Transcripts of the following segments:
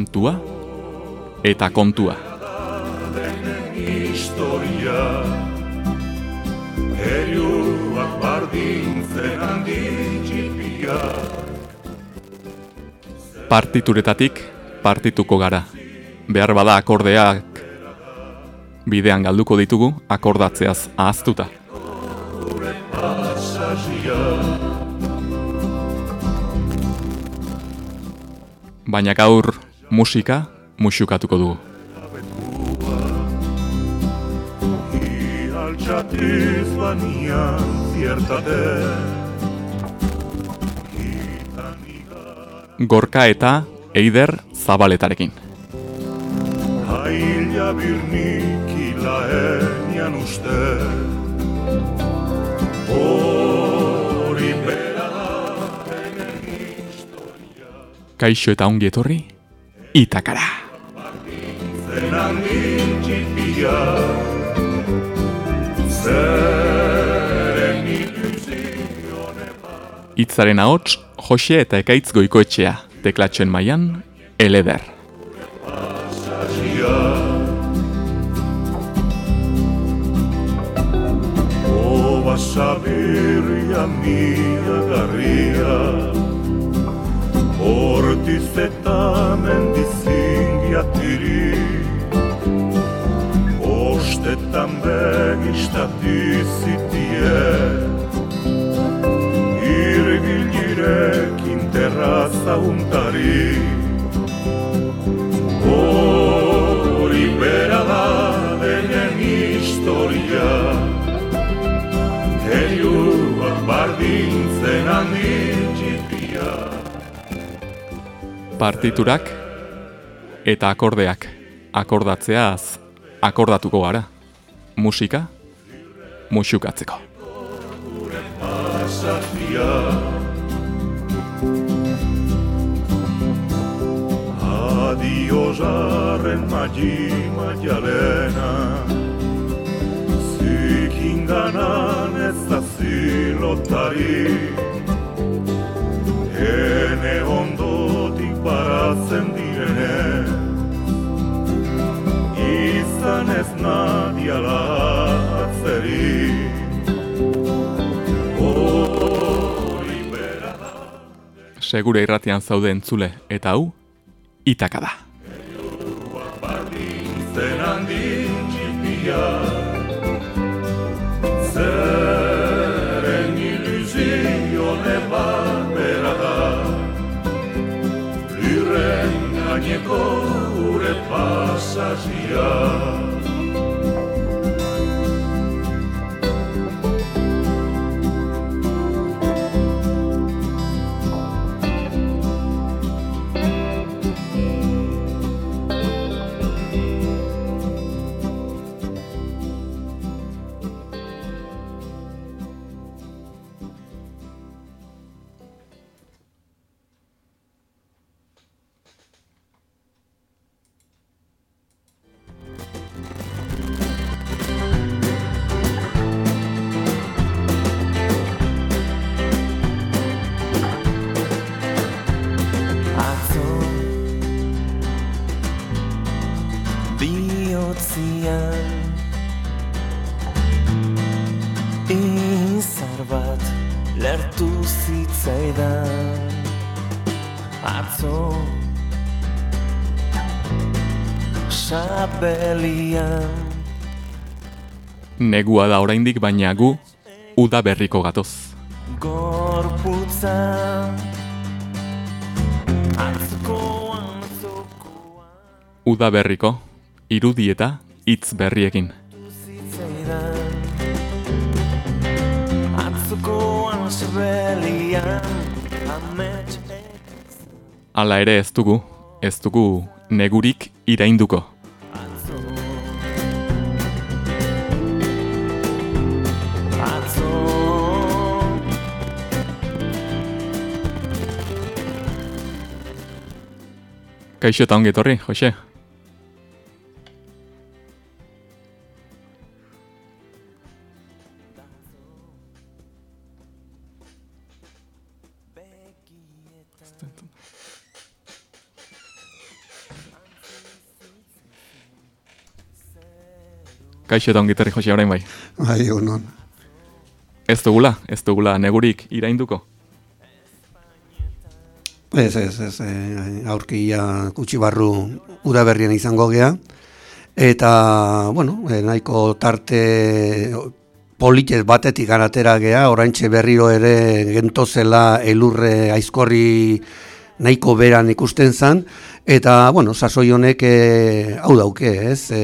kantua eta kontua. Historia Heriuak bardintzen handi txipia Partituretatik partituko gara. Behar bada akordeak bidean galduko ditugu akordatzeaz ahaztuta. Baina gaur musika musukatuko dugu. Gorka eta Eider Zabaletarekin. Aila birnik ilaenian uste Hori bera da Kaixo eta ongi etorri, Itakara. Hitzaren ahots, Jose eta Ekaitz goikoetxea, teklatzen mailan, Eleder. Oba sabirria mia garria Hortiz eta mendizingia tiri Ostetan begistatizitie Irbilirekin terraza untari Hori bera da denen historia Heriuak bardintzen handi txipia Partiturak eta akordeak akordatzeaz akordatuko gara. Musika musukatzeko. pasatia Adio jarren magi maialena Zikin ganan ez da zilotari Ene ondotik baratzen direne Izan ez nadiala atzeri Segure irratian zaude entzule eta hau, Itaka da. Zen gure pasasia Negua da oraindik baina gu uda berriko gatoz. Gorputza Uda berriko irudi eta hitz berriekin. Hala ere ez dugu, ez dugu negurik irainduko. Kaixo eta ongi etorri, Jose. Kaixo eta ongi etorri, Jose, orain bai. Bai, honon. Ez dugula, ez dugula negurik irainduko. Ez, ez, ez, e, aurkia gutxi barru udaberrian izango gea. Eta, bueno, e, nahiko tarte politez batetik ganatera gea, oraintxe berriro ere gentozela elurre aizkorri nahiko beran ikusten zan, eta, bueno, sasoi honek e, hau dauke, ez, e,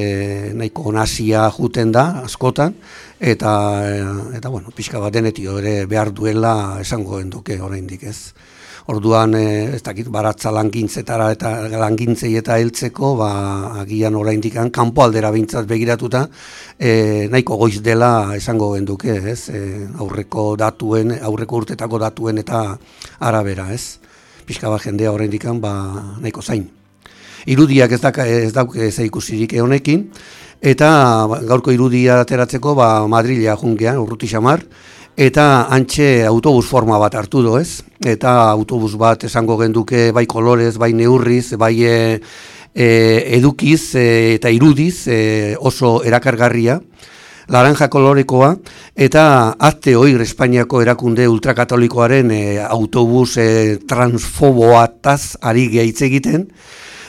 nahiko nasia juten da, askotan, eta, e, eta bueno, pixka bat denetio ere behar duela esango enduke oraindik ez. Orduan, e, ez dakit, baratza langintzetara eta langintzei eta heltzeko, ba, agian oraindik kanpo aldera bintzat begiratuta, e, nahiko goiz dela esango genduke, ez, e, aurreko datuen, aurreko urtetako datuen eta arabera, ez pixka bat jendea oraindik ba, nahiko zain. Irudiak ez, daka, ez dauk ez ikusirik honekin, eta ba, gaurko irudia ateratzeko ba, Madrilea jungean, urruti xamar, eta antxe autobus forma bat hartu do ez, eta autobus bat esango genduke bai kolorez, bai neurriz, bai e, e, edukiz e, eta irudiz e, oso erakargarria, laranja kolorekoa, eta azte oir Espainiako erakunde ultrakatolikoaren e, autobus e, transfoboataz ari gehitz egiten,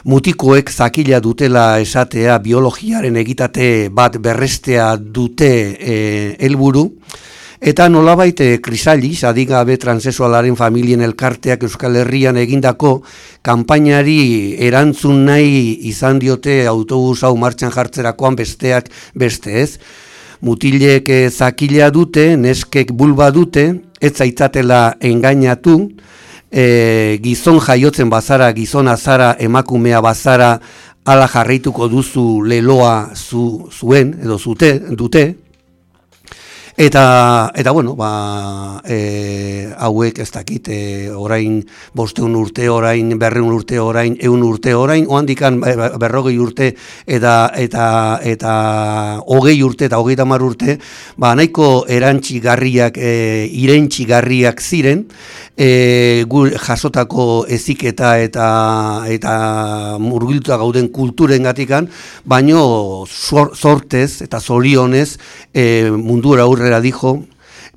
mutikoek zakila dutela esatea biologiaren egitate bat berrestea dute e, helburu, Eta nolabait krisaliz, adigabe transesualaren familien elkarteak Euskal Herrian egindako kanpainari erantzun nahi izan diote autobus hau martxan jartzerakoan besteak beste ez? Mutilek eh, zakilea dute, neskek bulba dute, ez zaitzatela engainatu, e, gizon jaiotzen bazara, gizon azara, emakumea bazara, ala jarraituko duzu leloa zu, zuen, edo zute, dute, Eta, eta bueno, ba, e, hauek ez dakit, e, orain bosteun urte, orain berreun urte, orain eun urte, orain oandikan e, berrogei urte eta eta eta hogei urte eta hogei tamar urte, ba, nahiko erantzi garriak, e, irentzi garriak ziren, e, gu jasotako eziketa eta eta murgiltua gauden kulturen gatikan, baino sortez eta zorionez e, mundura aurre aurrera dijo,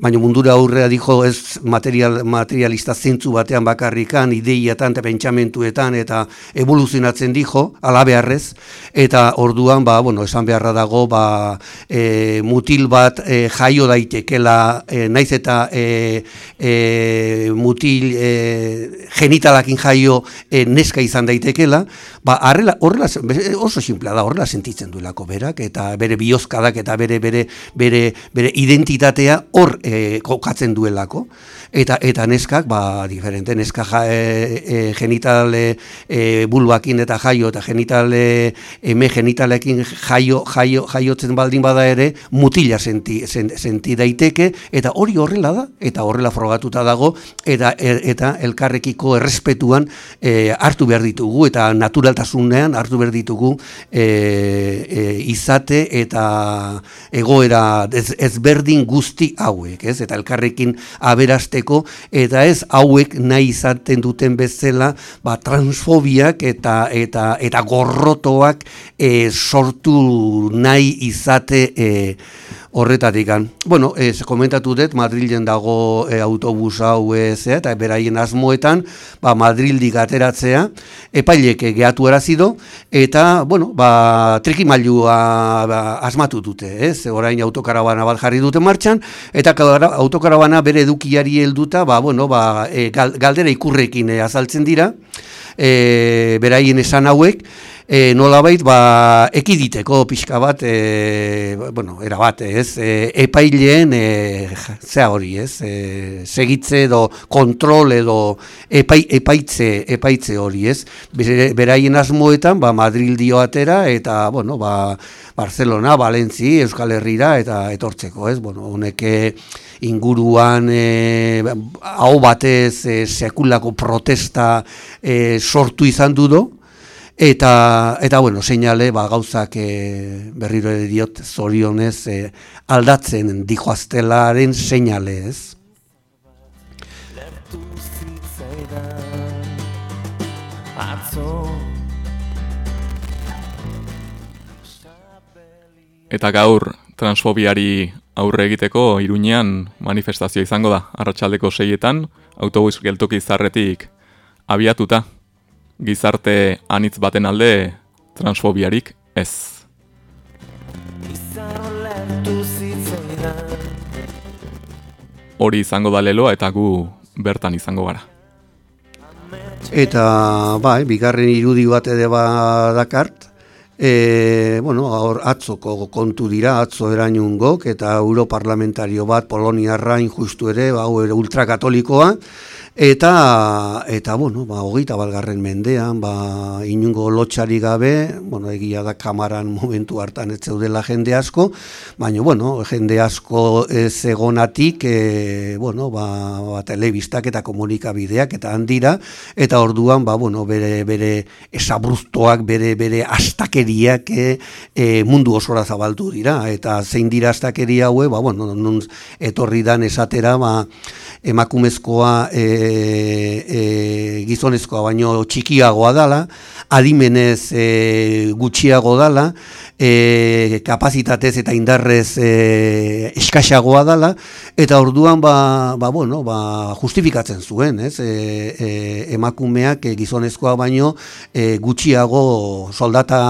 baina mundura aurrera dijo ez material, materialista zentzu batean bakarrikan, ideiatan eta pentsamentuetan eta evoluzionatzen dijo, alabearrez, eta orduan, ba, bueno, esan beharra dago, ba, e, mutil bat e, jaio daitekela, e, naiz eta e, e, mutil e, genitalakin jaio e, neska izan daitekela, ba, arrela, horrela, oso simplea da, horrela sentitzen duelako berak, eta bere biozkadak eta bere, bere, bere, bere identitatea hor e, kokatzen duelako. Eta eta neskak ba diferente neska ja, e, e, genitale e, bulbakin eta jaio eta genitale eme genitalekin jaio jaio jaiotzen baldin bada ere mutila senti, senti daiteke eta hori horrela da eta horrela frogatuta dago eta er, eta elkarrekiko errespetuan e, hartu behar ditugu eta naturaltasunean hartu behar ditugu e, e, izate eta egoera ez, ezberdin guzti hauek, ez? Eta elkarrekin aberaste eta ez hauek nahi izaten duten bezala ba, transfobiak eta eta eta gorrotoak e, sortu nahi izate e, horretatik. Bueno, ez komentatu dut, Madrilen dago e, autobus hau ez, eta beraien asmoetan, ba, Madrildik ateratzea, epaileke gehatu erazido, eta, bueno, ba, trikimailua ba, asmatu dute, ez, orain autokarabana bat jarri dute martxan, eta autokarabana bere edukiari helduta, ba, bueno, ba, e, galdera ikurrekin e, azaltzen dira, e, beraien esan hauek, e, nolabait ba ekiditeko pixka bat e, bueno, era bat, ez? E, epaileen e, zea hori, ez? E, segitze edo kontrol edo epai, epaitze, epaitze hori, ez? Beraien asmoetan ba Madrid dio atera eta bueno, ba Barcelona, Valentzi, Euskal Herrira eta etortzeko, ez? Bueno, honek inguruan e, hau batez e, sekulako protesta e, sortu izan dudo, Eta, eta bueno, seinale, ba, gauzak e, berriro ere diot zorionez e, aldatzen dijoaztelaren seinale, ez? Eta gaur transfobiari aurre egiteko Iruñean manifestazio izango da. Arratsaldeko seietan, autobus geltoki zarretik abiatuta. Gizarte anitz baten alde transfobiarik ez. Hori izango da leloa eta gu bertan izango gara. Eta, bai, bigarren irudi bat ere badakart, e, bueno, hor atzoko kontu dira, atzo erainungok, eta europarlamentario bat, Poloniarra injustu ere, ba, hau ere ultrakatolikoa, eta, eta bueno, ba, hogeita balgarren mendean, ba, inungo lotxari gabe, bueno, egia da kamaran momentu hartan ez zeudela jende asko, baina, bueno, jende asko ez egonatik, e, bueno, ba, ba, telebistak eta komunikabideak eta handira, eta orduan, ba, bueno, bere, bere esabruztoak, bere, bere astakeriak e, e, mundu osora zabaldu dira, eta zein dira astakeria haue, ba, bueno, etorri dan esatera, ba, emakumezkoa e, e, gizonezkoa baino txikiagoa dala, adimenez e, gutxiago dala, e, kapazitatez eta indarrez e, eskaxagoa dala, eta orduan ba, ba, bueno, ba, justifikatzen zuen, ez? E, e, emakumeak e, gizonezkoa baino e, gutxiago soldata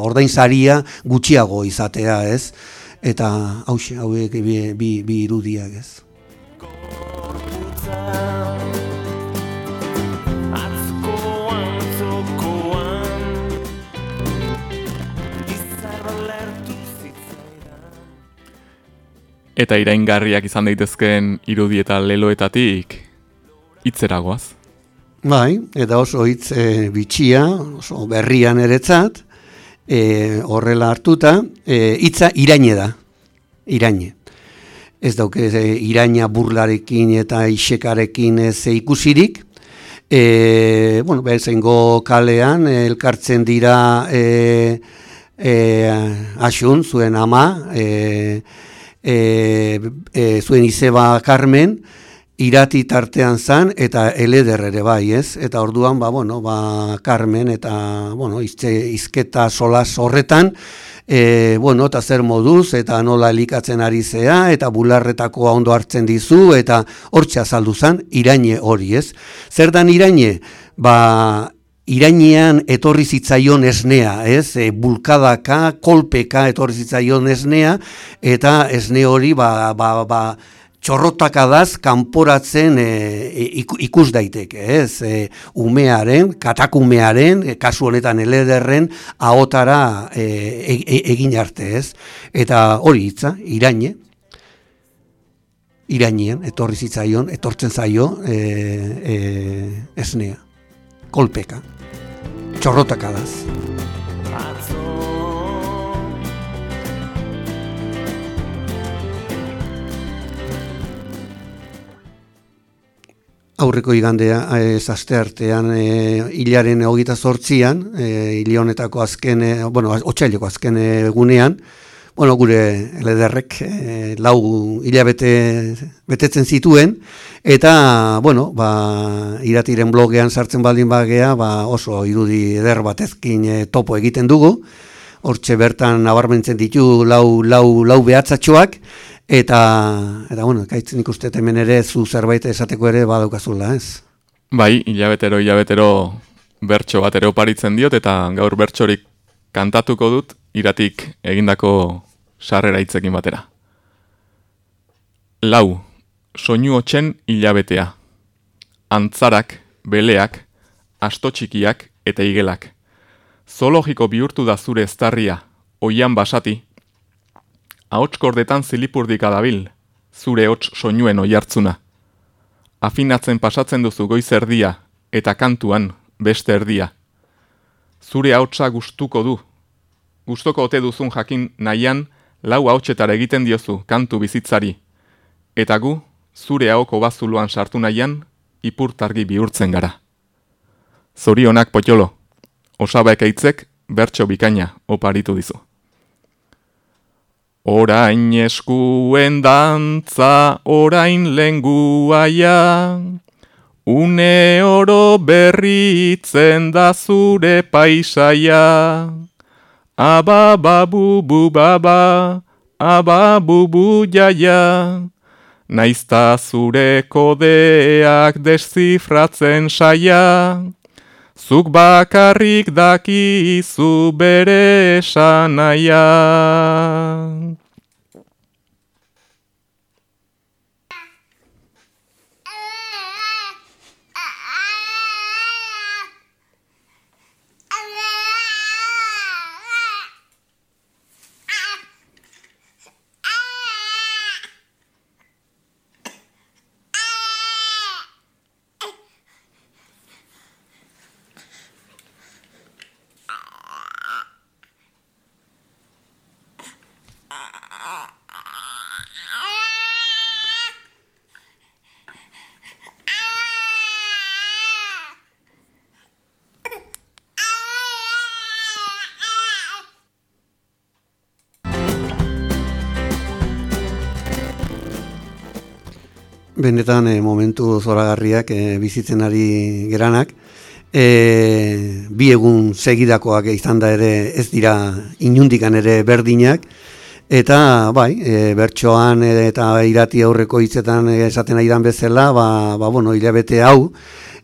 ordainsaria gutxiago izatea, ez? Eta hauek bi, bi, bi irudiak, ez? gorputza Eta iraingarriak izan daitezkeen irudi eta leloetatik hitzeragoaz. Bai, eta oso hitz e, bitxia, oso berrian eretzat, e, horrela hartuta, e, hitza iraine da, iraine. Ez dauke e, iraina burlarekin eta isekarekin ez ikusirik, e, bueno, bezengo kalean e, elkartzen dira e, e, asun, zuen ama, e, e, e, zuen izeba Carmen, irati tartean zan eta eleder ere bai, ez? Eta orduan, ba, bueno, ba, Carmen eta, bueno, izte, izketa solas horretan, e, bueno, eta zer moduz, eta nola elikatzen ari zea, eta bularretakoa ondo hartzen dizu, eta hortxe azaldu zan, iraine hori, ez? Zer dan iraine? Ba, irainean etorri zitzaion esnea, ez? E, bulkadaka, kolpeka etorri zitzaion esnea, eta esne hori, ba, ba, ba, txorrotakadaz kanporatzen e, iku- ikus daiteke, ez? E, umearen, katakumearen, e, kasu honetan elederren, ahotara e, e, e- egin arte, ez? Eta hori hitza, iraine, irainean, etorri zitzaion, etortzen zaio e, e, esnea, kolpeka, txorrotakadaz. Aurreko igandea ez aste artean e, hilaren hogeita zortzian, e, hile honetako azken, bueno, otxaileko azken egunean, bueno, gure lederrek e, lau hilabete betetzen zituen, eta, bueno, ba, iratiren blogean sartzen baldin bagea, ba, oso irudi eder batezkin e, topo egiten dugu, hortxe bertan nabarmentzen ditu lau, lau, lau behatzatxoak, eta, eta bueno, kaitzen ikustet hemen ere zu zerbait esateko ere badaukazula, ez? Bai, hilabetero, hilabetero bertso bat ere oparitzen diot, eta gaur bertsorik kantatuko dut, iratik egindako sarrera hitzekin batera. Lau, soinu hotxen hilabetea. Antzarak, beleak, asto txikiak eta igelak. Zoologiko bihurtu da zure eztarria, oian basati. Ahotskordetan zilipurdika dabil, zure hots soinuen oihartzuna. Afinatzen pasatzen duzu goiz erdia, eta kantuan beste erdia. Zure ahotsa gustuko du. Gustoko ote duzun jakin nahian, lau ahotsetara egiten diozu kantu bizitzari. Eta gu, zure ahoko bazuloan sartu nahian, ipurtargi bihurtzen gara. Zorionak potolo, osabek eitzek bertso bikaina oparitu dizu. Orain eskuen dantza, orain lenguaia, une oro berritzen da zure paisaia. Aba babu bu baba, aba bubu jaia, naizta zure kodeak deszifratzen saia, zuk bakarrik dakizu bere esanaia. Benetan eh, momentu zoragarriak eh, bizitzen ari geranak. E, bi egun segidakoak izan da ere ez dira inundikan ere berdinak. Eta bai, e, bertsoan eta irati aurreko hitzetan esaten aidan bezala, ba, ba bueno, hilabete hau,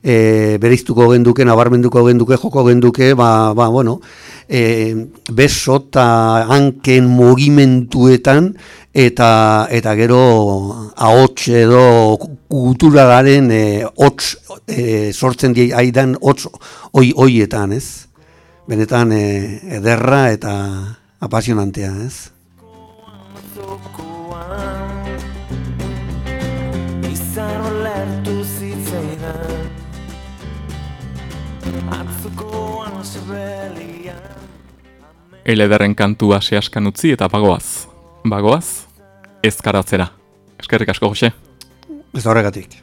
e, bereiztuko genduke, nabarmenduko genduke, joko genduke, ba, ba bueno, e, beso eta hanken mugimenduetan eta eta gero ahots edo kulturalaren e, hots e, sortzen die aidan hots hoi hoietan, ez? Benetan e, ederra eta apasionantea, ez? Elederren kantua sehaskan utzi eta bagoaz. Bagoaz, ezkaratzera. Eskerrik asko, Jose. Ez horregatik.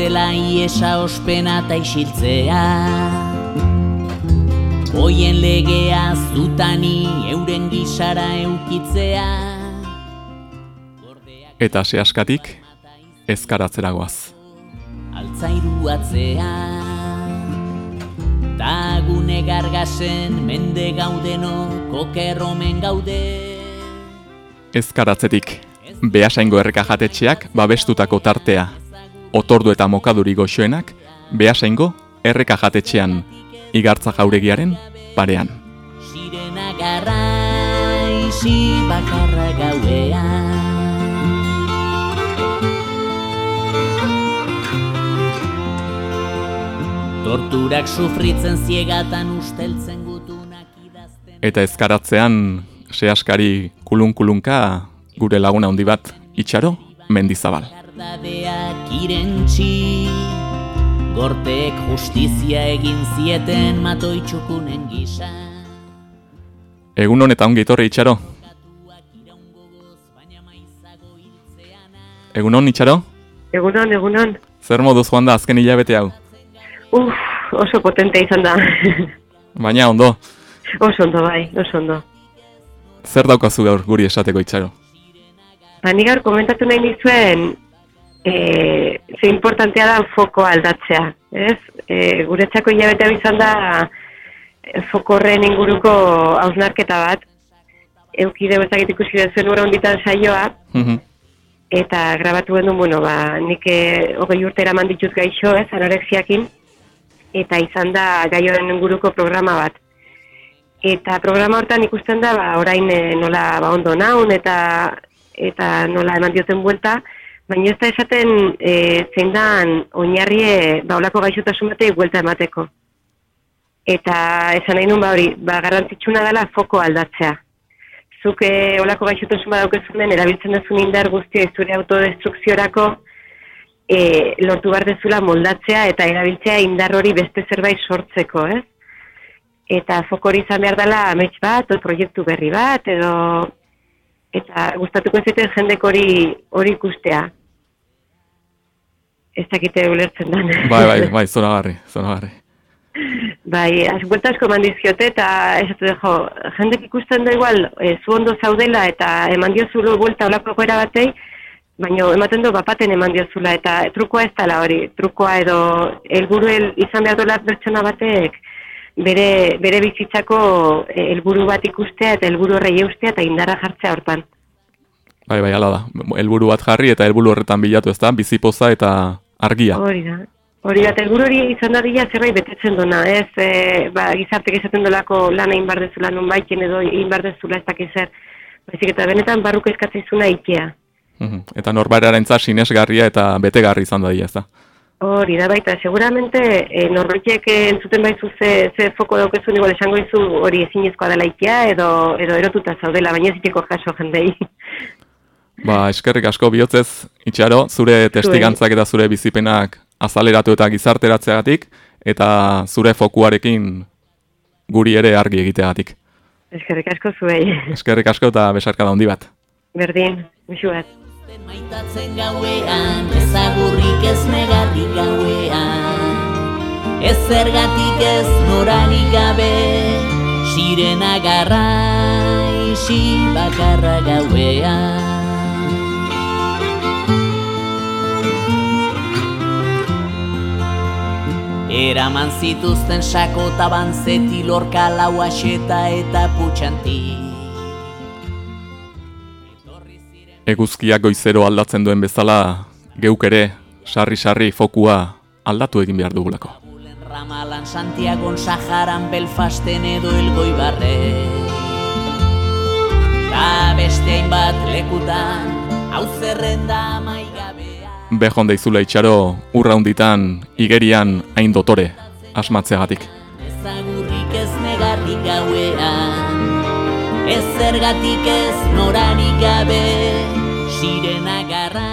Gartzela iesa ospena eta isiltzea Oien legea zutani euren gisara eukitzea Eta sehaskatik, ezkaratzeragoaz. altzairu atzea Ta gune gargasen mende gaudeno kokerromen gaude Ezkaratzetik, behasaingo erreka jatetxeak babestutako tartea. Otordu eta mokaduri goxoenak, behasaingo erreka jatetxean, igartza jauregiaren parean. Sirena garraisi bakarra gauean Torturak sufritzen ziegatan usteltzen gutunak idazten Eta ezkaratzean, sehaskari kulun-kulunka, gure laguna handi bat, itxaro, mendizabal. Dadeak irentxi Gortek justizia egin zieten matoitxukunen gisa Egun honetan ongi etorri itxaro. Egun hon itxaro? Egunon, egunon. Zer moduz joan da azken hilabete hau? Uf, oso potente izan da. Baina ondo, oso ondo bai, oso ondo. zer daukazu gaur guri esateko itxaro? Ba, ni gaur komentatu nahi nizuen, e, ze importantea da foko aldatzea, ez? E, guretzako hilabete izan da e, foko horren inguruko hausnarketa bat, eukide bezakit ikusi dezuen ura honditan saioa, Mhm. eta grabatu genuen, bueno, ba, nik e, hogei urte eraman ditut gaixo, ez, anorexiakin, eta izan da gai horren inguruko programa bat. Eta programa hortan ikusten da, ba, orain e, nola ba, ondo naun, eta eta nola eman dioten buelta, baina ez da esaten e, zein dan oinarrie ba, olako gaixotasun batei buelta emateko. Eta esan nahi nun ba hori, ba, garrantzitsuna dela foko aldatzea. Zuk e, olako gaixotasun bat daukezunen, erabiltzen duzun indar guztia zure autodestrukziorako, e, lortu behar dezula moldatzea eta erabiltzea indar hori beste zerbait sortzeko, ez? Eta foko hori izan behar dela amets bat, o proiektu berri bat, edo eta gustatuko ziten jendek hori hori ikustea. Ez dakite ulertzen dan. Bai, bai, bai, zoragarri, zoragarri. Bai, buelta asko eman dizkiote eta esatu de, jo, jendek ikusten da igual, e, zu ondo zaudela eta eman diozulu buelta olako goera batei, baina ematen du bapaten eman diozula eta trukoa ez dela hori, trukoa edo helburu el, izan behar dola pertsona batek bere, bere bizitzako eh, helburu bat ikustea eta helburu horrei eustea eta indarra jartzea hortan. Bai, bai, hala da. Helburu bat jarri eta helburu horretan bilatu ez da, bizipoza eta argia. Hori da. Hori da, helburu hori izan dadila zerbait betetzen duna, ez, e, ba, gizartek izaten dolako lana egin dezula non baiten edo egin dezula ez dakiz zer. Baizik eta benetan barruko eskatzizuna ikea. Mhm. Eta norbararentza sinesgarria eta betegarri izan da ez da. Hori da baita, seguramente e, norbaitek entzuten baizu ze, ze foko daukezun igual esango izu hori ezinezkoa dela ikea edo, edo erotuta zaudela, baina ez iteko jaso jendei. Ba, eskerrik asko bihotzez, itxaro, zure testigantzak eta zure bizipenak azaleratu eta gizarteratzeagatik, eta zure fokuarekin guri ere argi egiteagatik. Eskerrik asko zuei. Eskerrik asko eta besarka da handi bat. Berdin, musu bat. Maitatzen gauean, ezagurrik ez negarrik gauean Ez zergatik ez norarik gabe, sirena garra isi bakarra gauean Eraman zituzten sako taban zeti lorka lau aseta eta putxanti Eguzkiak goizero aldatzen duen bezala, geuk ere, sarri-sarri fokua aldatu egin behar dugulako. Ramalan, Santiagon, Saharan, Belfasten edo Elgoi barre Ta beste hainbat lekutan, hau zerrenda maigabea Behon deizula itxaro, urra hunditan, igerian, hain dotore, asmatzeagatik. Ezagurrik ez negarrik gauean Ez zergatik ez norarik gabe Sirena garra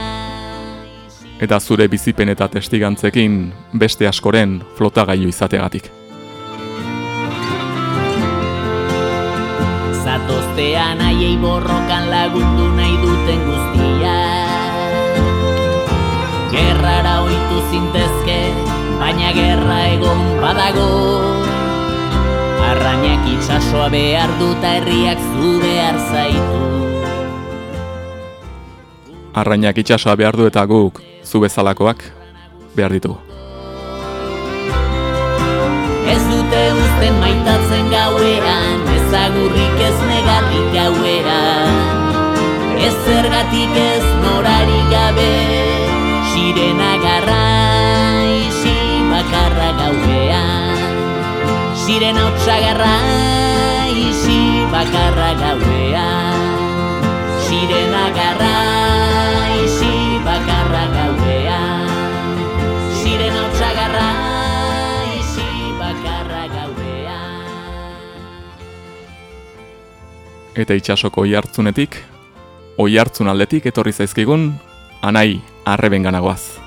Eta zure bizipen eta testigantzekin beste askoren flotagailu izateagatik. Zatoztean aiei borrokan lagundu Gerrara oitu zintezke, baina gerra egon badago. Arrainak itsasoa behar duta herriak zu behar zaitu. Arrainak itxasoa behar du eta guk, zu bezalakoak, behar ditugu. Ez dute uzten maitatzen gauean, ezagurrik ez negarrik gauean. Ez zergatik ez norari gabe, sirena garra isi bakarra gauean. Sirena otsagarra isi bakarra gauean. Sirena garra isi bakarra gauean. Sirena otsagarra isi bakarra gauean. Eta itxasoko oihartzunetik, oihartzun aldetik etorri zaizkigun, anai arrebenganagoaz.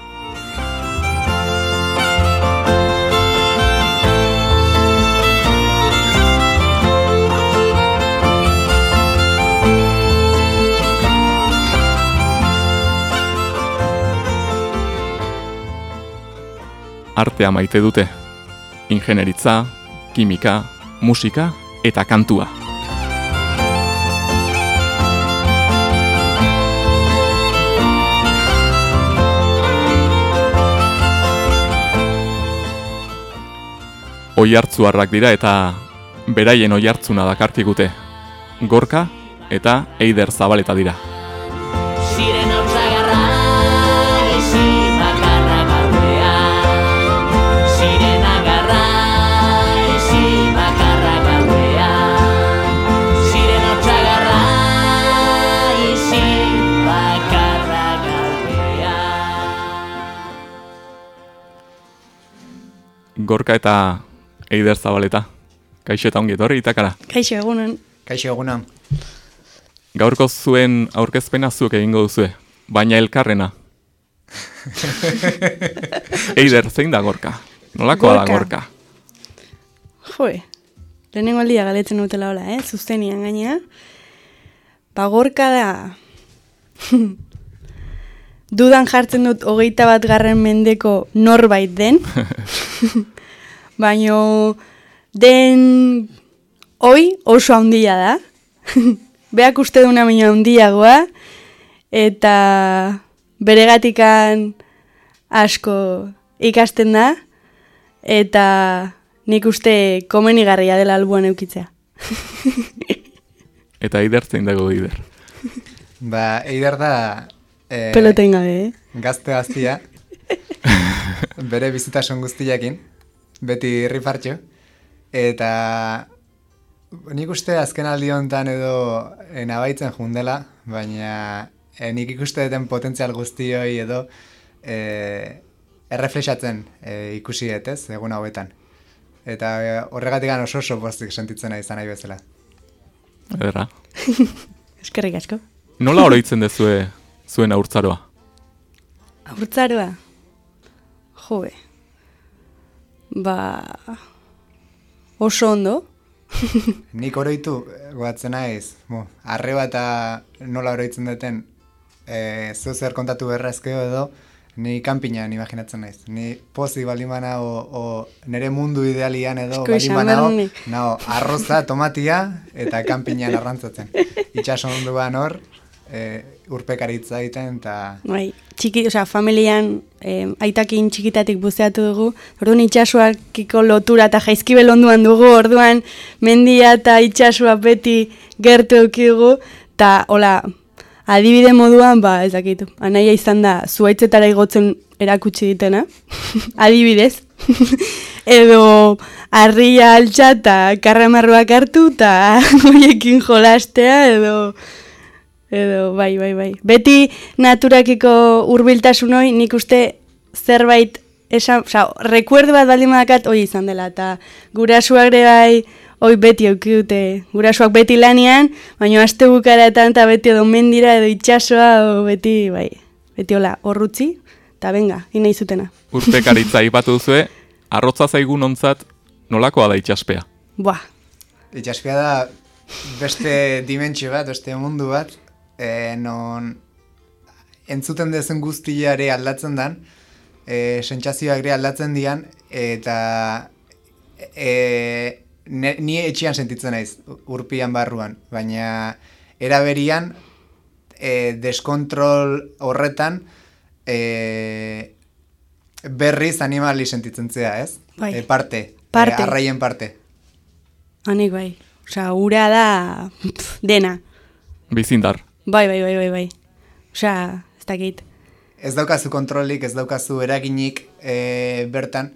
Artea maite dute. Ingenieritza, kimika, musika eta kantua. Oihartzuarrak dira eta beraien oihartzuna dakarkigute. Gorka eta Eider Zabaleta dira. Gorka eta Eider Zabaleta. Kaixo eta ongi etorri itakara. Kaixo egunen. Kaixo eguna. Gaurko zuen aurkezpena zuek egingo duzue, baina elkarrena. Eider, zein da gorka? Nolakoa da Gorka. Joe, lehenengo aldia galetzen dutela hola, eh? Zuztenian gaina. Ba, gorka da... Dudan jartzen dut hogeita bat garren mendeko norbait den. Baino den hoi oso handia da. Beak uste duna baino handiagoa. Eta beregatikan asko ikasten da. Eta nik uste komenigarria dela albuan eukitzea. Eta Eider zein dago Eider. Ba, eider da... Eh, Peloten gabe, eh? Gazte gaztia. bere bizitasun guztiakin. Beti rifartxo. Eta... Nik uste azken aldi honetan edo e, nabaitzen jundela, baina e, nik ikuste duten potentzial guztioi edo e, erreflexatzen e, ikusi dut, ez, egun hauetan. Eta e, horregatik oso oso postik sentitzen nahi izan nahi bezala. Ederra. Eskerrik asko. Nola oroitzen dezue zuen aurtzaroa? Aurtzaroa. Joe. Ba... Oso ondo. Nik oroitu, eh, goatzen naiz, bo, arreba eta nola oroitzen duten e, zeu zer kontatu berrazkeo edo, ni kanpinan imaginatzen naiz. Ni pozi balimana o, o nere mundu idealian edo balimana nik. nao, arroza, tomatia eta kanpinan arrantzatzen. Itxaso onduan hor, e, urpekaritza egiten eta Bai, txiki, osea, familian eh, aitakin txikitatik buzeatu dugu, orduan itxasuakiko lotura eta jaizkibel onduan dugu, orduan mendia eta itxasua beti gertu eukidugu, eta hola, adibide moduan, ba, ez dakit, anaia izan da, zuaitzetara igotzen erakutsi ditena, adibidez, edo harria altxa eta karramarroak hartu eta horiekin jolastea, edo Edo, bai, bai, bai. Beti naturakiko hurbiltasun hori nik uste zerbait esan, oza, rekuerdu bat baldin badakat hoi izan dela, eta gurasuak ere bai, hoi beti auki dute, gurasuak beti lanian, baina aste bukaratan eta beti edo mendira edo itxasoa, edo beti, bai, beti hola, horrutzi, eta benga, ina izutena. Urpekaritza ipatu duzue, arrotza zaigun ontzat nolakoa da itxaspea. Buah, itxaspia da beste dimentsio bat, beste mundu bat, e, non entzuten dezen guztiare aldatzen dan, e, sentsazioak ere aldatzen dian, eta e, ne, ni etxean sentitzen naiz, urpian barruan, baina eraberian e, deskontrol horretan e, berriz animali sentitzen zea, ez? Bai. E, parte, Parte. E, arraien parte. hanik bai. Osea, ura da pff, dena. Bizindar. Bai, bai, bai, bai, bai. Osea, ez dakit. ez daukazu kontrolik, ez daukazu eraginik e, bertan,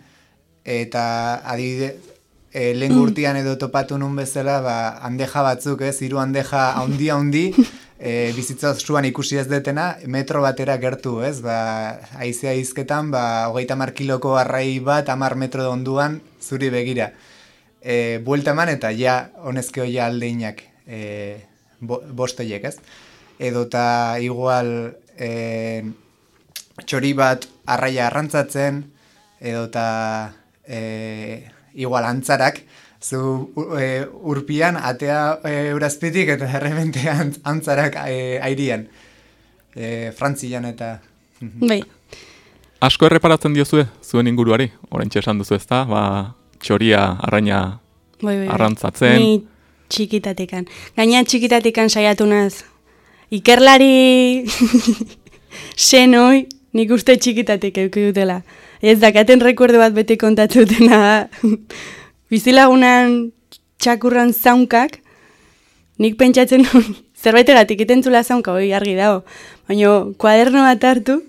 eta adibide, e, lehen urtean edo topatu nun bezala, ba, handeja batzuk, ez, hiru handeja handi handi, e, bizitza zuan ikusi ez detena, metro batera gertu, ez, ba, aizea izketan, ba, hogeita mar kiloko arrai bat, amar metro onduan, zuri begira. E, buelta eman eta ja, honezkeo ja aldeinak, e, bo, bostoiek, ez? Edota igual, e, txori bat arraia arrantzatzen, edo eta e, igual antzarak, zu e, urpian atea e, urazpitik eta errebentean antzarak e, airian. E, Frantzian eta... Bai, Asko erreparatzen diozue, zuen inguruari, orain esan duzu ezta, ba, txoria arraina bai, bai. bai. arrantzatzen. Ni txikitatekan. Gaina txikitatekan saiatu naz. Ikerlari senoi nik uste txikitatik euki dutela. Ez dakaten rekuerdo bat bete kontatu dutena da. Bizilagunan txakurran zaunkak, nik pentsatzen nun, zerbaitegatik itentzula zaunka, hoi argi dago. Baina kuaderno bat hartu,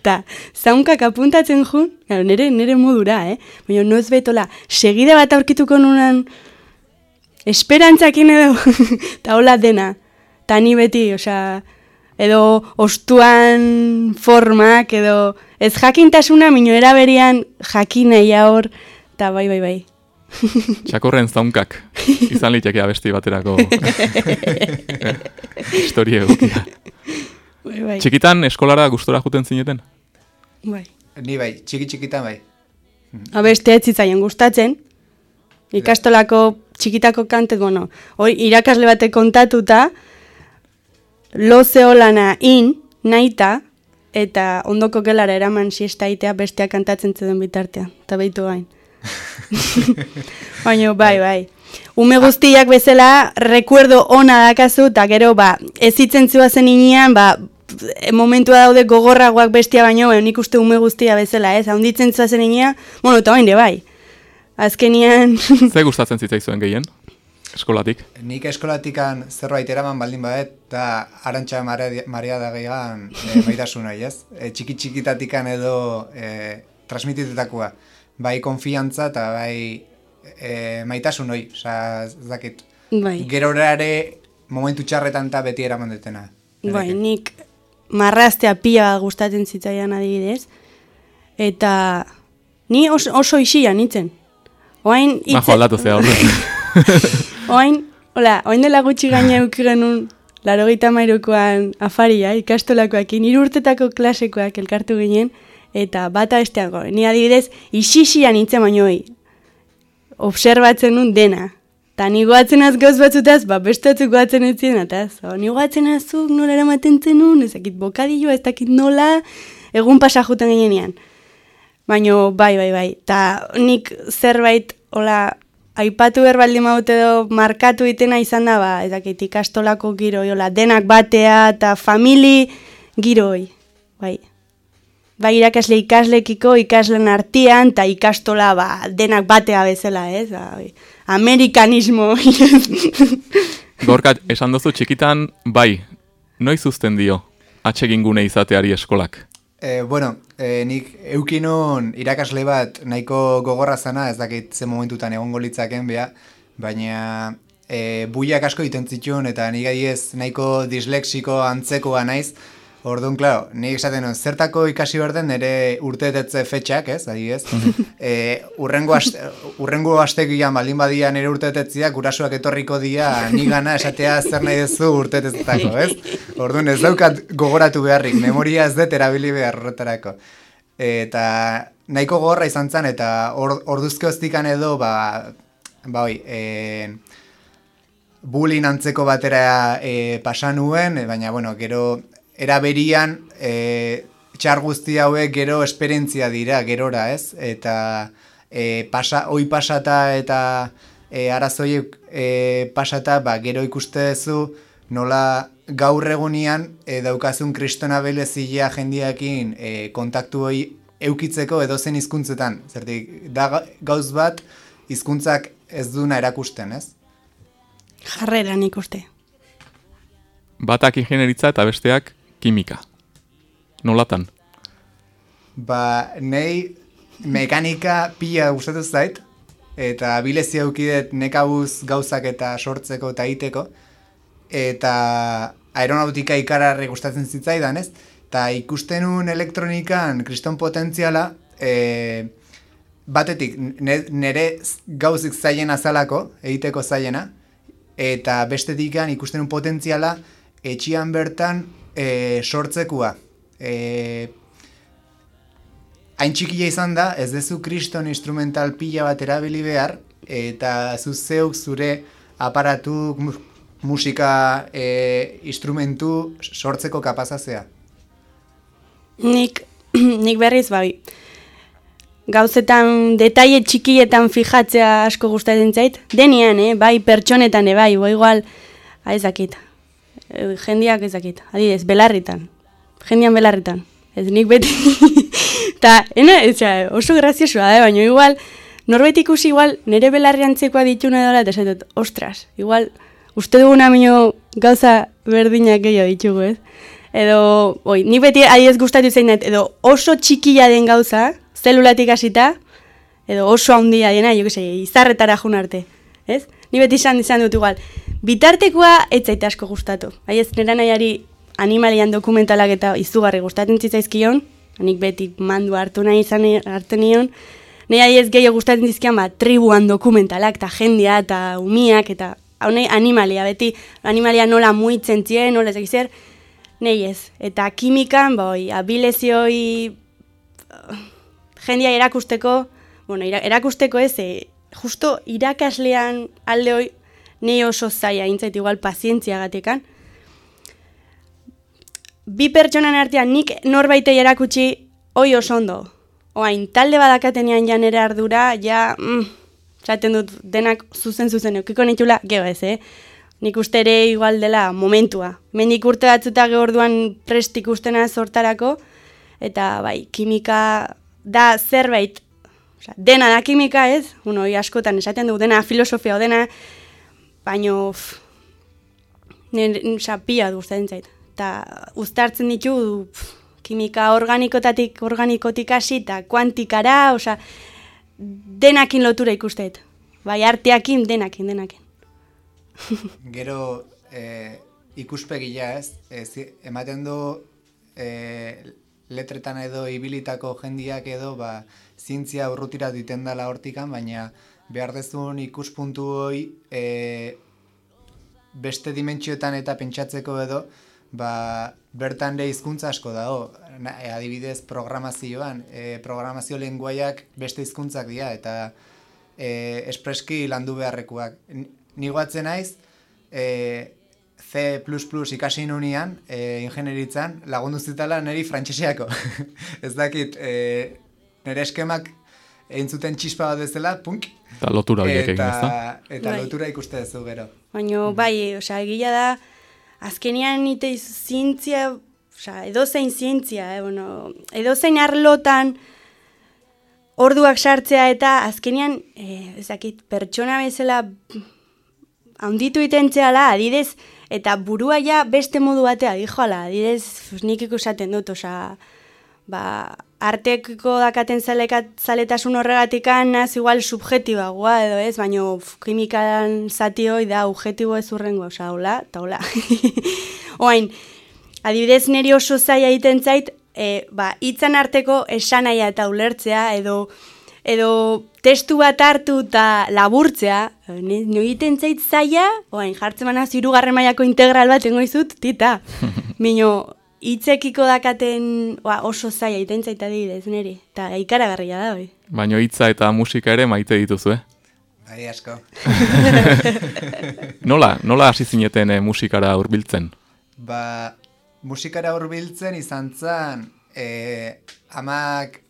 eta zaunkak apuntatzen jun, claro, nire, nire modura, eh? Baina noz betola, segide bat aurkituko nunan, esperantzakin edo, eta hola dena. Ta ni beti, osea, edo ostuan formak, edo ez jakintasuna, mino eraberian jakinei hor, eta bai, bai, bai. Txakorren zaunkak, izan liteke abesti baterako historia egukia. Bai, bai, Txikitan eskolara gustora juten zineten? bai. Ni bai, txiki txikitan bai. Abeste ez zitzaien gustatzen, ikastolako txikitako kantet, bueno, hori irakasle batek kontatuta, lo zeolana in, naita, eta ondoko gelara eraman siesta itea besteak kantatzen zeden bitartean, eta behitu gain. Baina, bai, bai. Ume guztiak bezala, rekuerdo ona dakazu, eta gero, ba, ez hitzen zuazen inean, ba, momentua daude gogorragoak bestia baino, baina nik uste ume guztia bezala, ez? Haunditzen zuazen inean, bueno, eta bain, bai. Azkenian, Ze gustatzen zitzaizuen gehien? Eskolatik? Nik eskolatikan zerbait eraman baldin badet, eta arantxa maria, maria da gehiagan e, maitasun nahi, ez? E, txiki txikitatikan edo e, transmititetakoa. Bai konfiantza eta bai e, maitasun hoi, oza, ez dakit. bai. Gerorare momentu txarretan eta beti eraman detena. Bai, nik marraztea pila gustatzen zitzaidan adibidez. Eta ni oso, oso isia nintzen. Oain Majo aldatu zea horren. Oain, hola, oain dela gutxi gaina eukigenun laro gita mairukoan afaria, ikastolakoakin, hiru urtetako klasekoak elkartu ginen, eta bata bestean go. Ni adibidez, isisia nintzen baino hoi, observatzen nun dena. Ta ni goatzen az gauz batzutaz, ba beste batzuk goatzen ez ziren, eta zo, ni goatzen azuk nola eramaten zenun, ezakit bokadilloa, ez dakit nola, egun pasa juten ginean. Baina, bai, bai, bai. Ta nik zerbait, hola, aipatu behar baldin maut edo markatu itena izan da, ba, ez dakit, ikastolako giroi, hola, denak batea eta famili giroi, bai. Bai, irakasle ikaslekiko, ikaslen artian, eta ikastola, ba, denak batea bezala, ez? Ba, bai. Amerikanismo. Gorka, esan duzu txikitan, bai, noiz uzten dio atsegingune izateari eskolak? E, bueno, e, nik eukinon irakasle bat nahiko gogorra zana, ez dakit ze momentutan egongo litzaken beha, baina e, buiak asko iten zituen eta nik ez nahiko dislexiko antzekoa naiz, Orduan, klaro, nik esaten nuen, zertako ikasi behar den nire urtetetze fetxak, ez, adibidez. e, urrengo, aste, urrengo astekian baldin badia nire urtetetzia, gurasoak etorriko dia, ni gana esatea zer nahi duzu urtetetzetako, ez? Orduan, ez daukat gogoratu beharrik, memoria ez dut erabili behar horretarako. Eta nahiko gogorra izan zen, eta or, orduzko oztikan edo, ba, ba hoi, e, bullying antzeko batera e, pasa nuen, e, baina, bueno, gero eraberian e, txar guzti hauek gero esperientzia dira, gerora, ez? Eta e, pasa, oi pasata eta e, arazoiek e, pasata, ba, gero ikustezu nola gaur egunean e, daukazun kristona belezilea jendiakin e, kontaktu hoi eukitzeko edozen hizkuntzetan. Zertik, da ga- gauz bat hizkuntzak ez duna erakusten, ez? Jarrera nik uste. Batak ingenieritza eta besteak kimika. Nolatan? Ba, nei mekanika pila gustatu zait, eta bilezi aukidet nekabuz gauzak eta sortzeko eta iteko, eta aeronautika ikararri gustatzen zitzaidan, ez? Eta ikusten un elektronikan kriston potentziala, e, batetik nere gauzik zaien azalako, egiteko zaiena, eta bestetikan ikusten un potentziala etxian bertan e, sortzekua. E, hain txikia izan da, ez dezu kriston instrumental pila bat erabili behar, eta zu zeuk zure aparatu mu- musika e, instrumentu sortzeko kapazazea. Nik, nik berriz bai. Gauzetan, detaile txikietan fijatzea asko gustatzen zait. Denian, eh? bai, pertsonetan, eh, bai, bo igual, ah, Eh, jendiak ez dakit. Adidez, belarritan. Jendian belarritan. Ez nik beti. Ta, ena, ez, oso graziosua, eh? baina igual, norbait ikusi igual, nire belarriantzekoa dituna dola, eta esatet, ostras, igual, uste duguna mino gauza berdinak gehiago ditugu, ez? Edo, oi, ni beti adiez gustatu zein dut, edo oso txikia den gauza, zelulatik hasita, edo oso handia dena, jo sei, izarretara jun arte, ez? Ni beti izan izan dut igual. Bitartekoa ez zaite asko gustatu. Haiez, nera nahiari animalian dokumentalak eta izugarri gustatzen zitzaizkion, nik beti mandu hartu nahi izan hartu nion, Nei adiez gehiago gustatzen dizkian ba, tribuan dokumentalak, eta jendia, eta umiak, eta hau nahi animalia, beti animalia nola muitzen zien, nola ez zer, nei ez. Eta kimikan, boi, abilezioi jendia erakusteko, bueno, erakusteko ez, e, justo irakaslean alde hoi, nei oso zaila, intzait igual pazientzia gatekan. Bi pertsonan artean nik norbaitei erakutsi hoi oso ondo. Oain, talde badakatenean ja nere ardura, ja, mm, zaten dut, denak zuzen-zuzen eukiko nitula, geho ez, eh? Nik uste ere igual dela momentua. Mendik urte batzuta ge orduan prest ikustena sortarako, eta bai, kimika da zerbait, osea, dena da kimika ez, uno, askotan esaten du, dena filosofia, o dena, baino, pff, nire, du gustatzen zait. Eta uztartzen ditu pff, kimika organikotatik, organikotik hasi eta kuantikara, osea, denakin lotura ikustet. Bai, arteakin, denakin, denakin. Gero e, ikuspegia ez, ez, ematen du e, letretan edo ibilitako jendiak edo ba, zientzia urrutira diten dela hortikan, baina behar dezun ikuspuntu hoi e, beste dimentsioetan eta pentsatzeko edo ba, bertan ere hizkuntza asko dago. Na, e, adibidez programazioan, e, programazio lenguaiak beste hizkuntzak dira eta e, espreski landu beharrekoak. Ni- goatzen naiz, e, C++ ikasi nunean, e, ingenieritzan, lagundu zitala niri frantseseako. Ez dakit, e, nire eskemak entzuten txispa bat bezala, punk, Eta lotura horiek egin, ezta? eta, eta Bai. lotura ikuste duzu gero. Baina, bai, osea, egia da, azkenean nite zientzia, osea, edozein zientzia, eh, bueno, edozein arlotan orduak sartzea eta azkenean, eh, ez dakit, pertsona bezala handitu itentzeala, adidez, eta burua ja beste modu batea dijoala, adidez, nik ikusaten dut, osea, ba, arteko dakaten zaletasun horregatikan naz igual subjetibagoa edo ez, baino pf, kimikalan zati hoi da objetibo ez urrengo, osea, hola, eta hola. Oain, adibidez niri oso zaila egiten zait, e, ba, hitzan arteko esanaia eta ulertzea, edo edo testu bat hartu eta laburtzea, e, ni ni egiten zait zaila, oain jartzen manaz hirugarren mailako integral bat engo izut, tita. Mino, hitzekiko dakaten ba, oso zaila egiten zait adibidez niri, eta ikaragarria da, oi. Baina hitza eta musika ere maite dituzu, eh? Bai, asko. Nola, nola hasi zineten eh, musikara hurbiltzen? Ba, musikara hurbiltzen izan zen, e, amak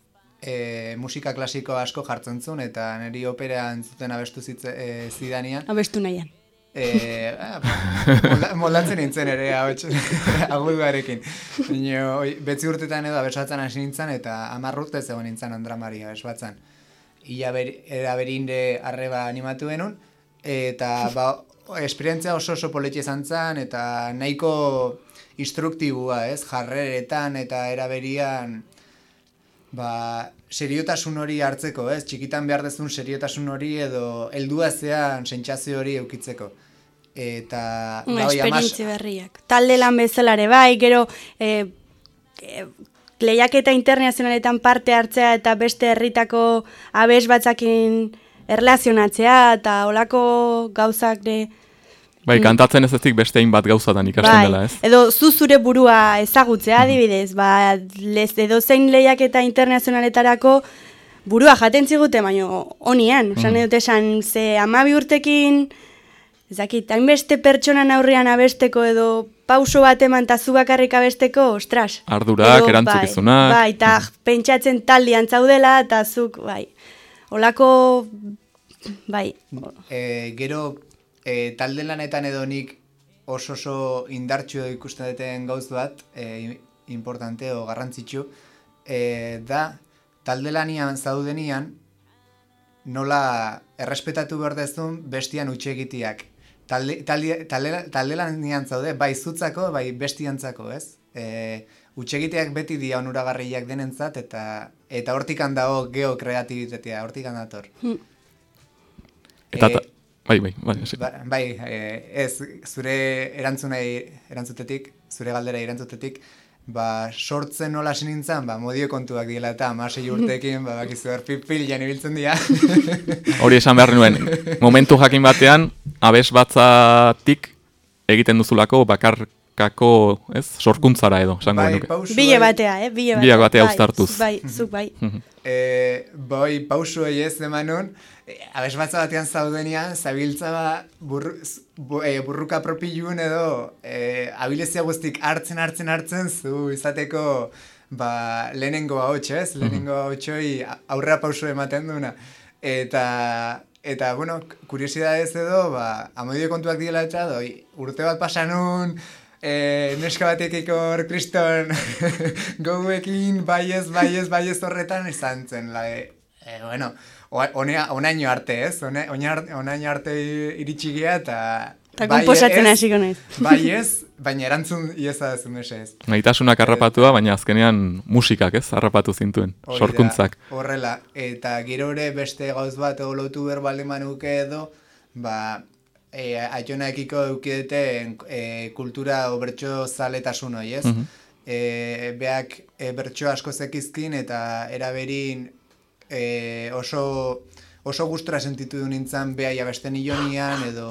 e, musika klasiko asko jartzen zuen, eta niri opera entzuten abestu zitze, e, zidanian. Abestu nahian. E, ah, molda, moldatzen nintzen ere oi, betzi urtetan edo abesatzen hasi nintzen, eta hamar urte zegoen nintzen Andra Maria abesatzen. Ia ber, era berinde arreba animatu benun, eta ba, esperientzia oso oso poletxe izan zen, eta nahiko instruktibua, ez, jarreretan eta eraberian, ba, seriotasun hori hartzeko, ez, txikitan behar dezun seriotasun hori edo helduazean sentsazio hori eukitzeko. Eta, Una ba, esperientzia berriak. Talde lan bezalare bai, gero e, e, lehiaketa internazionaletan parte hartzea eta beste herritako abes batzakin erlazionatzea eta olako gauzak de Bai, kantatzen ez ezik beste hainbat gauzatan ikasten dela, ez? Edo zu zure burua ezagutzea adibidez, ba, lez, edo zein lehiak eta internazionaletarako burua jaten zigute, baino honian, esan Mhm. esan, ze amabi urtekin, ez dakit, hainbeste pertsonan aurrean abesteko edo pauso bat eman eta zu bakarrik abesteko, ostras. Ardurak, Edo, erantzukizunak. Bai, bai, eta pentsatzen taldian zaudela, eta zuk, bai, olako, bai, E, gero, e, talde lanetan edo nik oso oso indartxu ikusten duten gauz bat, e, importante o garrantzitsu, e, da, talde lanian zaudenian, nola errespetatu behar dezun bestian utxegitiak. Talde, talde, talde, zaude, bai zutzako, bai bestiantzako, ez? E, utxegiteak beti dia onuragarriak denentzat, eta eta hortikan dago geokreatibitatea, hortikan dator. Eta, Eh, ta, bai, bai, bai. Ba, bai, eh, ez, zure erantzunai erantzutetik, zure galdera erantzutetik, ba, sortzen nola hasi nintzen, ba, modio kontuak diela eta amasei urtekin, ba, bakizu hor pipil jan ibiltzen dira. Hori esan behar nuen, momentu jakin batean, abes batzatik egiten duzulako bakarkako, ez, sorkuntzara edo, esango bai, genuke. pausu bile batea, eh, bile batea. Bile batea bai, uztartuz. Bai, zuk bai. E, bai, pausuei ez emanon, e, abesbatza batean zaudenean, zabiltza ba, burru, bu, e, burruka propilun edo e, abilezia guztik hartzen, hartzen, hartzen, zu izateko ba, lehenengo ahots, ez? Lehenengo ahotxoi aurrera pausu ematen duna. Eta, eta bueno, kuriosidadez edo, ba, amodio kontuak diela eta, doi, urte bat pasanun, e, neska batekiko hor kriston gauekin, baiez, baiez, baiez horretan izan zen, la, e, e, bueno, onaino arte, ez? Onaino arte iritsi gea, eta... Eta konposatzen hasiko naiz. Bai ez, baina erantzun ieza da ez. Maitasunak harrapatua, baina azkenean musikak, ez, harrapatu zintuen, Hori da, sorkuntzak. Horrela, eta gero ere beste gauz bat edo lotu behar baldin manuke edo, ba, e, aitonaekiko eukideten e, kultura o bertso zaletasun hoi, ez? Mhm. e, beak e, bertso asko zekizkin eta eraberin e, oso, oso gustura sentitu du nintzen behai abesten ilonian edo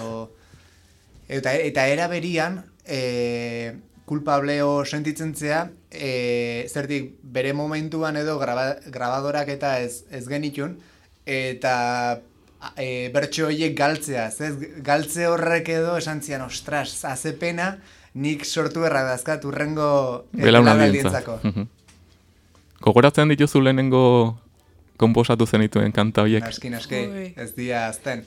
eta, eta eraberian e, kulpableo sentitzen zea e, zertik bere momentuan edo graba, grabadorak eta ez, ez genitun eta e, bertso horiek galtzea, ez? Galtze horrek edo esan zian, ostras, haze pena, nik sortu erra dazkat urrengo Belaunaldientzako. Gogoratzen dituzu lehenengo konposatu zenituen kanta horiek. Naski, naski, ez dia azten.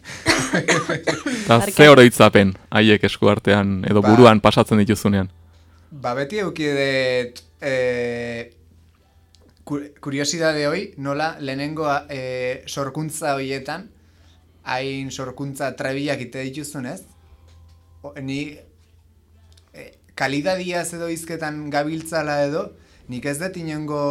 Eta ze oroitzapen haiek esku artean edo Ba. buruan pasatzen dituzunean. Ba, beti eukidet e, kuriosidade hoi, nola lehenengo e, sorkuntza hoietan, hain sorkuntza trebiak ite dituzun ez? O, ni e, kalidadiaz edo izketan gabiltzala edo, nik ez dut inongo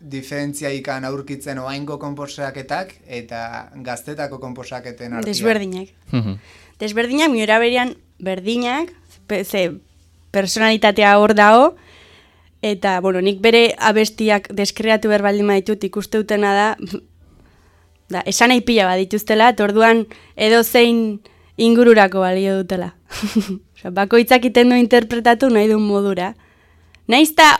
diferentzia ikan aurkitzen oaingo konposaketak eta gaztetako konposaketen artean. Desberdinak. Mhm. Desberdinak, miora berian berdinak, pe- ze personalitatea hor dago, eta, bueno, nik bere abestiak deskreatu behar baldin baditut ikuste dutena da, da, esan nahi pila bat dituztela, eta orduan edo zein ingururako balio dutela. Osea, bakoitzak iten du interpretatu nahi duen modura. Naizta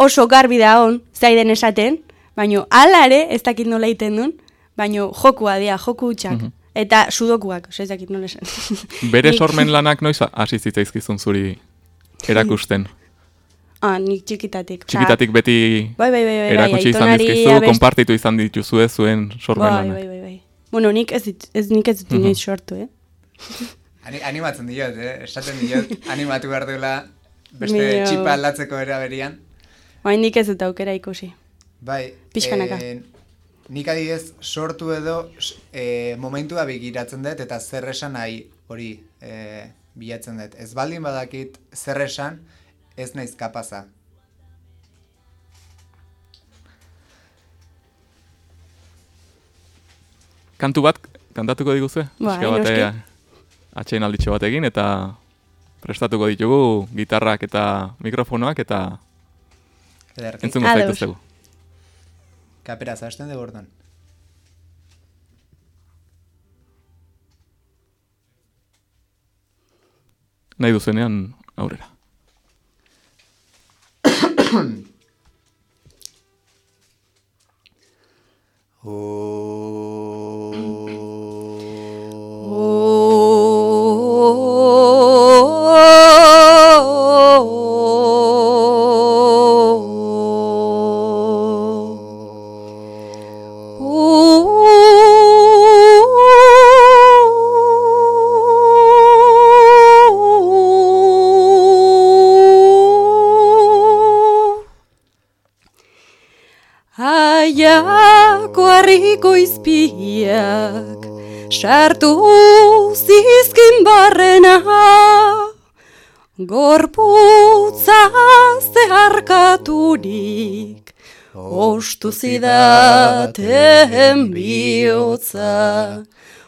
oso garbi da hon, zaiden esaten, baino hala ere, ez dakit nola egiten duen, baino jokua dia, joku hutsak. Eta sudokuak, ez dakit nola esan. Bere sormen lanak noiz hasi zitzaizkizun zuri erakusten. Ah, nik txikitatik. Osea, Txikitatik beti Bai, bai, bai, bai, erakutsi izan dizkizu, abest- konpartitu izan dituzue zuen sormen Bai, lanak. bai, bai, bai. Bueno, nik ez ez nik ez dut inoiz sortu, eh? Ani, animatzen diot, eh? esaten diot, animatu behar duela beste Mira. txipa aldatzeko eraberian. Nik ez dut aukera ikusi. Bai, Pixkanaka. eh, nik adidez sortu edo eh, momentua begiratzen dut eta zer esan nahi hori eh, bilatzen dut. Ez baldin badakit zer esan, ez naiz kapaza. Kantu bat, kantatuko diguzue? Pixka bat, atsein alditxo bat egin, eta prestatuko ditugu gitarrak eta mikrofonoak, eta Ederki. entzungo Ados. zaituztegu. Kapera, zahasten de bordon. nahi duzenean aurrera. Aiako harriko izpiak sartu zizkin barrena. Gorputza zeharkaturik ostu zidaten bihotza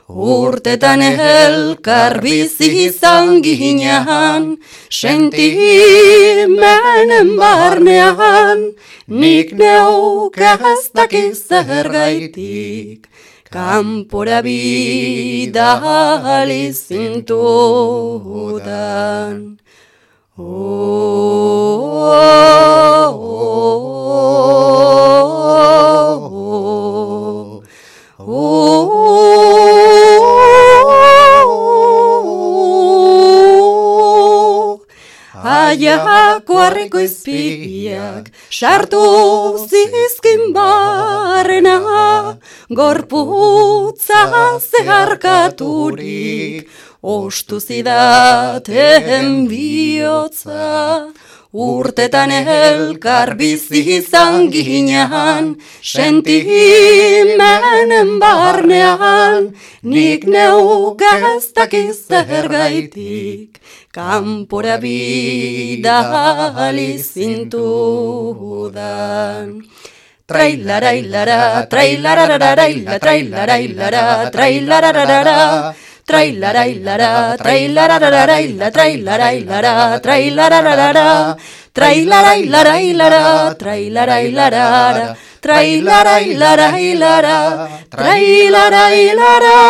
Urtetan elkar bizi izan ginean, sentimenen barnean, nik neuk ez dakiz zergaitik, kanpora bidali zintudan. Oh, Aiako harriko izpiak sartu zizkin barrena gorputza zeharkaturik ostu zidaten bihotza. Urtetan elkar bizi izan ginean sentimenen barnean nik neuk ez dakiz zergaitik kanpora bidali zintudan. Trailarailara, trailarararaila, trailarailara, trailarararara, trailarailara, trailarararaila, trailarailara, trailarararara, trailarailarailara, trailarailarara, trailarailarailara, trailarailarara.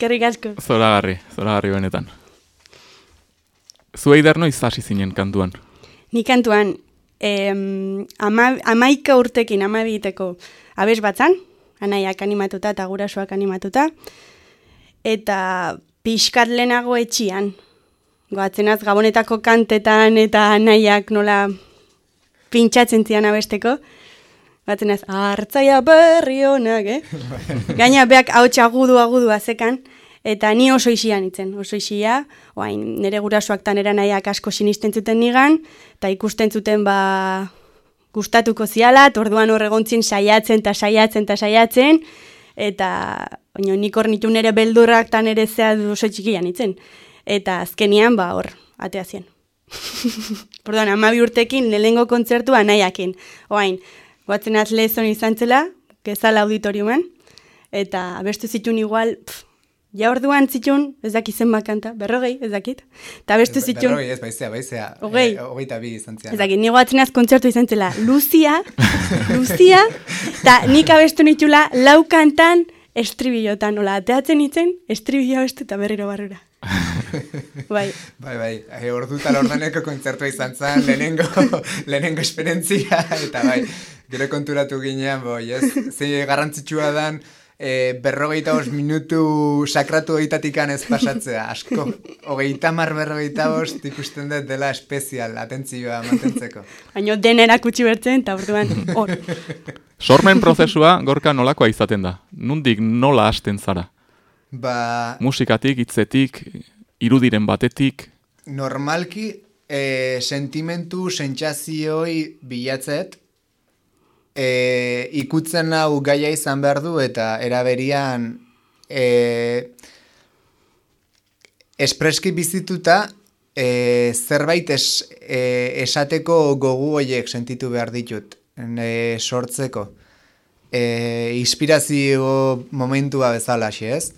Eskerrik asko. Zoragarri, zoragarri benetan. Zuei der noiz hasi zinen kantuan. Ni kantuan, em, ama, amaika urtekin, amabiteko abes batzan, anaiak animatuta eta gurasoak animatuta, eta pixkat lehenago etxian, goatzenaz gabonetako kantetan eta anaiak nola pintxatzen zian abesteko, Batzen ez, hartzaia berri honak, eh? Gaina beak hauts agudu agudu azekan, eta ni oso isian itzen, oso isia, oain, nire gurasoak tan era nahiak asko sinisten zuten nigan, eta ikusten zuten ba gustatuko ziala, eta orduan horregontzin saiatzen eta saiatzen eta saiatzen, eta oino, nik hor nitu nire beldurrak tan ere zea oso txikian itzen. Eta azkenian, ba hor, atea zien. Orduan, amabi urtekin lehengo kontzertua nahiakin. Oain, guatzen az lehizon izan zela, gezala auditoriuman, eta abestu zitun igual, pff, ja orduan zitun, ez dakit zenbat kanta, berrogei, ez dakit, eta abestu zitun, Berrogei ez, baizea, baizea. Hogei. Eh, hogeita bi izan zian. ez dakit, nigo atzenaz kontzertu izan zela, Lucia, Lucia, eta nik abestu nitula lau kantan estribillotan, nola, ateatzen nitzen, estribillo abestu eta berriro barrura. bai, Bai, bai, e, ordutan ordaneko kontzertua izan zen, lehenengo, lehenengo esperientzia, eta bai, gero konturatu ginean, boi, ez, ze garrantzitsua dan, e, berrogeita bost minutu sakratu hogeitatikan ez pasatzea, asko, hogeita mar berrogeita bost ikusten dut dela espezial, atentzioa mantentzeko. baina denera kutsi bertzen, eta orduan, hor. Sormen prozesua gorka nolakoa izaten da. Nundik nola hasten zara. Ba, Musikatik, hitzetik, irudiren batetik, normalki e, sentimentu sentsazioi bilatzet e, ikutzen hau gaia izan behar du eta eraberian e, espreski bizituta e, zerbait es, e, esateko gogu hoiek sentitu behar ditut e, sortzeko e, inspirazio momentua bezala, ez?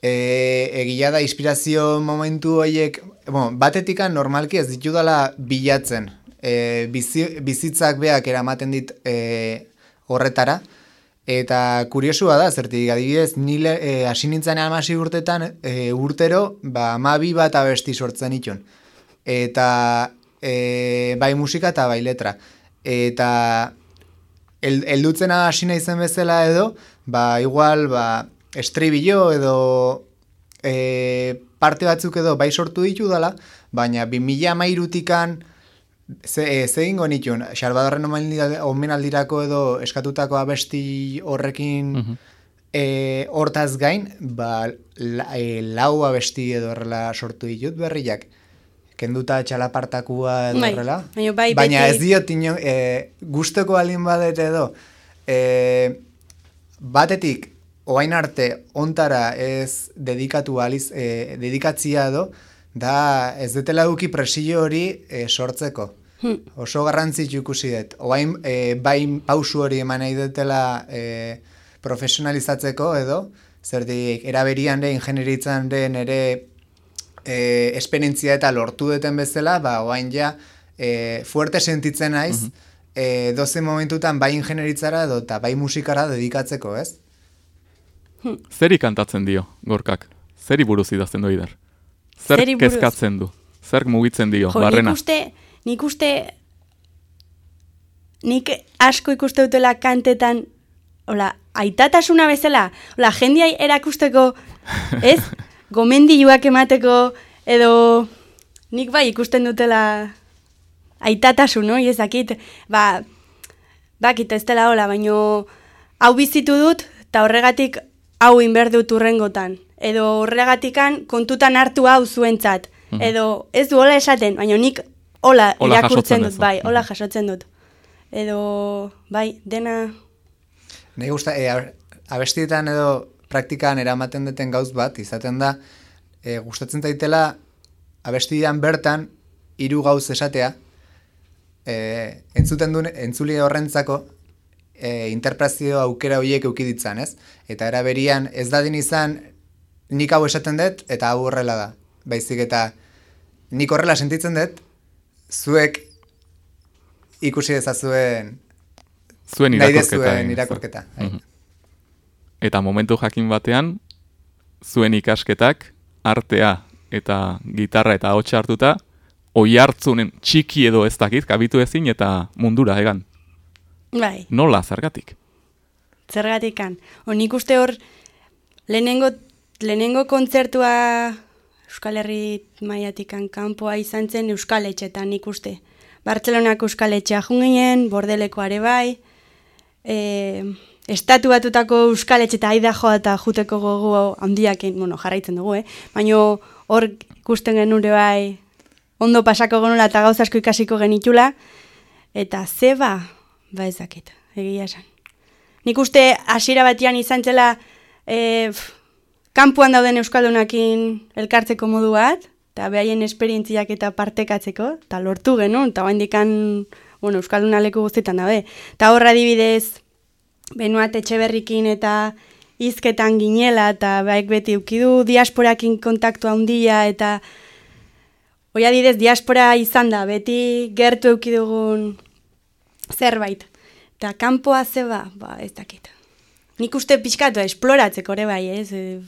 E, egia da inspirazio momentu horiek, bueno, batetikan normalki ez ditudala bilatzen. E, bizi, bizitzak beak eramaten dit e, horretara, Eta kuriosua da, zertik adibidez, nile e, hasi nintzen amasi urtetan e, urtero, ba, amabi bat abesti sortzen itxon. Eta e, bai musika eta bai letra. Eta el, eldutzena hasi naizen bezala edo, ba, igual, ba, estribillo edo e, parte batzuk edo bai sortu ditu dela, baina 2000 amairutikan, Ze, e, ze ingo nituen, Xarbadorren omenaldirako edo eskatutako abesti horrekin Mhm. e, hortaz gain, ba, la, e, lau abesti edo horrela sortu ditut berriak. Kenduta txalapartakua edo Bai, horrela. baina bai, Baina beti- ez diot ino, e, guztoko alin badet edo, e, batetik, oain arte, ontara ez dedikatu aliz, e, dedikatzia edo, da ez detela duki presio hori e, sortzeko. Hmm. Oso garrantzitsu ikusi dut. Oain e, bain pausu hori eman nahi dutela e, profesionalizatzeko edo, zertik eraberian de, ingenieritzan den ere e, esperientzia eta lortu duten bezala, ba, oain ja, e, fuerte sentitzen naiz, e, doze momentutan bai ingenieritzara edo eta bai musikara dedikatzeko, ez? Zeri kantatzen dio, gorkak? Zeri buruz idazten du ider? Zer kezkatzen du? Zer mugitzen dio, Jo, barrena? nik uste, nik uste, nik asko ikuste dutela kantetan, hola, aitatasuna bezala, hola, jendia erakusteko, ez? Gomendioak emateko, edo nik bai ikusten dutela aitatasun, no? Ez dakit, ba, bakit ez dela hola, baino hau bizitu dut, eta horregatik hau inber dut urrengotan. Edo horregatikan kontutan hartu hau zuentzat. Edo ez du hola esaten, baina nik hola, Hola irakurtzen dut, bai, hola jasotzen dut. Edo, bai, dena... Nei gusta, e, ab- abestietan edo praktikan eramaten duten gauz bat, izaten da, e, gustatzen daitela abestian bertan hiru gauz esatea, e, entzuten duen, entzuli horrentzako e, interpretazio aukera horiek euki ditzan, ez? Eta eraberian ez dadin izan nik hau esaten dut eta hau horrela da. Baizik eta nik horrela sentitzen dut, zuek ikusi dezazuen Zuen irakurketa. egin, irakurketa. bai. Mhm. Eta momentu jakin batean, zuen ikasketak, artea eta gitarra eta hotxa hartuta, oi hartzunen txiki edo ez dakit, kabitu ezin eta mundura egan. Bai, Nola, zergatik? zergatikan. O, nik uste hor, lehenengo, lehenengo kontzertua Euskal Herri maiatikan kanpoa izan zen Euskal Etxetan nik uste. Bartzelonako Euskal Etxea junginen, bordeleko are bai, e, estatu batutako Euskal Etxe eta aida joa eta juteko gogo handiakin, bueno, jarraitzen dugu, eh? Baina hor ikusten genure bai, ondo pasako genula eta gauza asko ikasiko genitula, eta zeba, ba ez dakit, egia esan. Nik uste hasiera batean izan zela e, pf, kanpoan dauden euskaldunakin elkartzeko modu bat, eta behaien esperientziak eta partekatzeko, eta lortu genuen, eta dikan, bueno, euskalduna leku guztietan dabe. Eta horra adibidez, Benuat Etxeberrikin eta hizketan ginela, eta baik beti ukidu diasporakin kontaktu handia, eta hoi adidez diaspora izan da, beti gertu eukidugun zerbait. Eta kanpoa zeba, ba, ez dakit. Nik uste pixkatu esploratzeko ere bai, ez? E,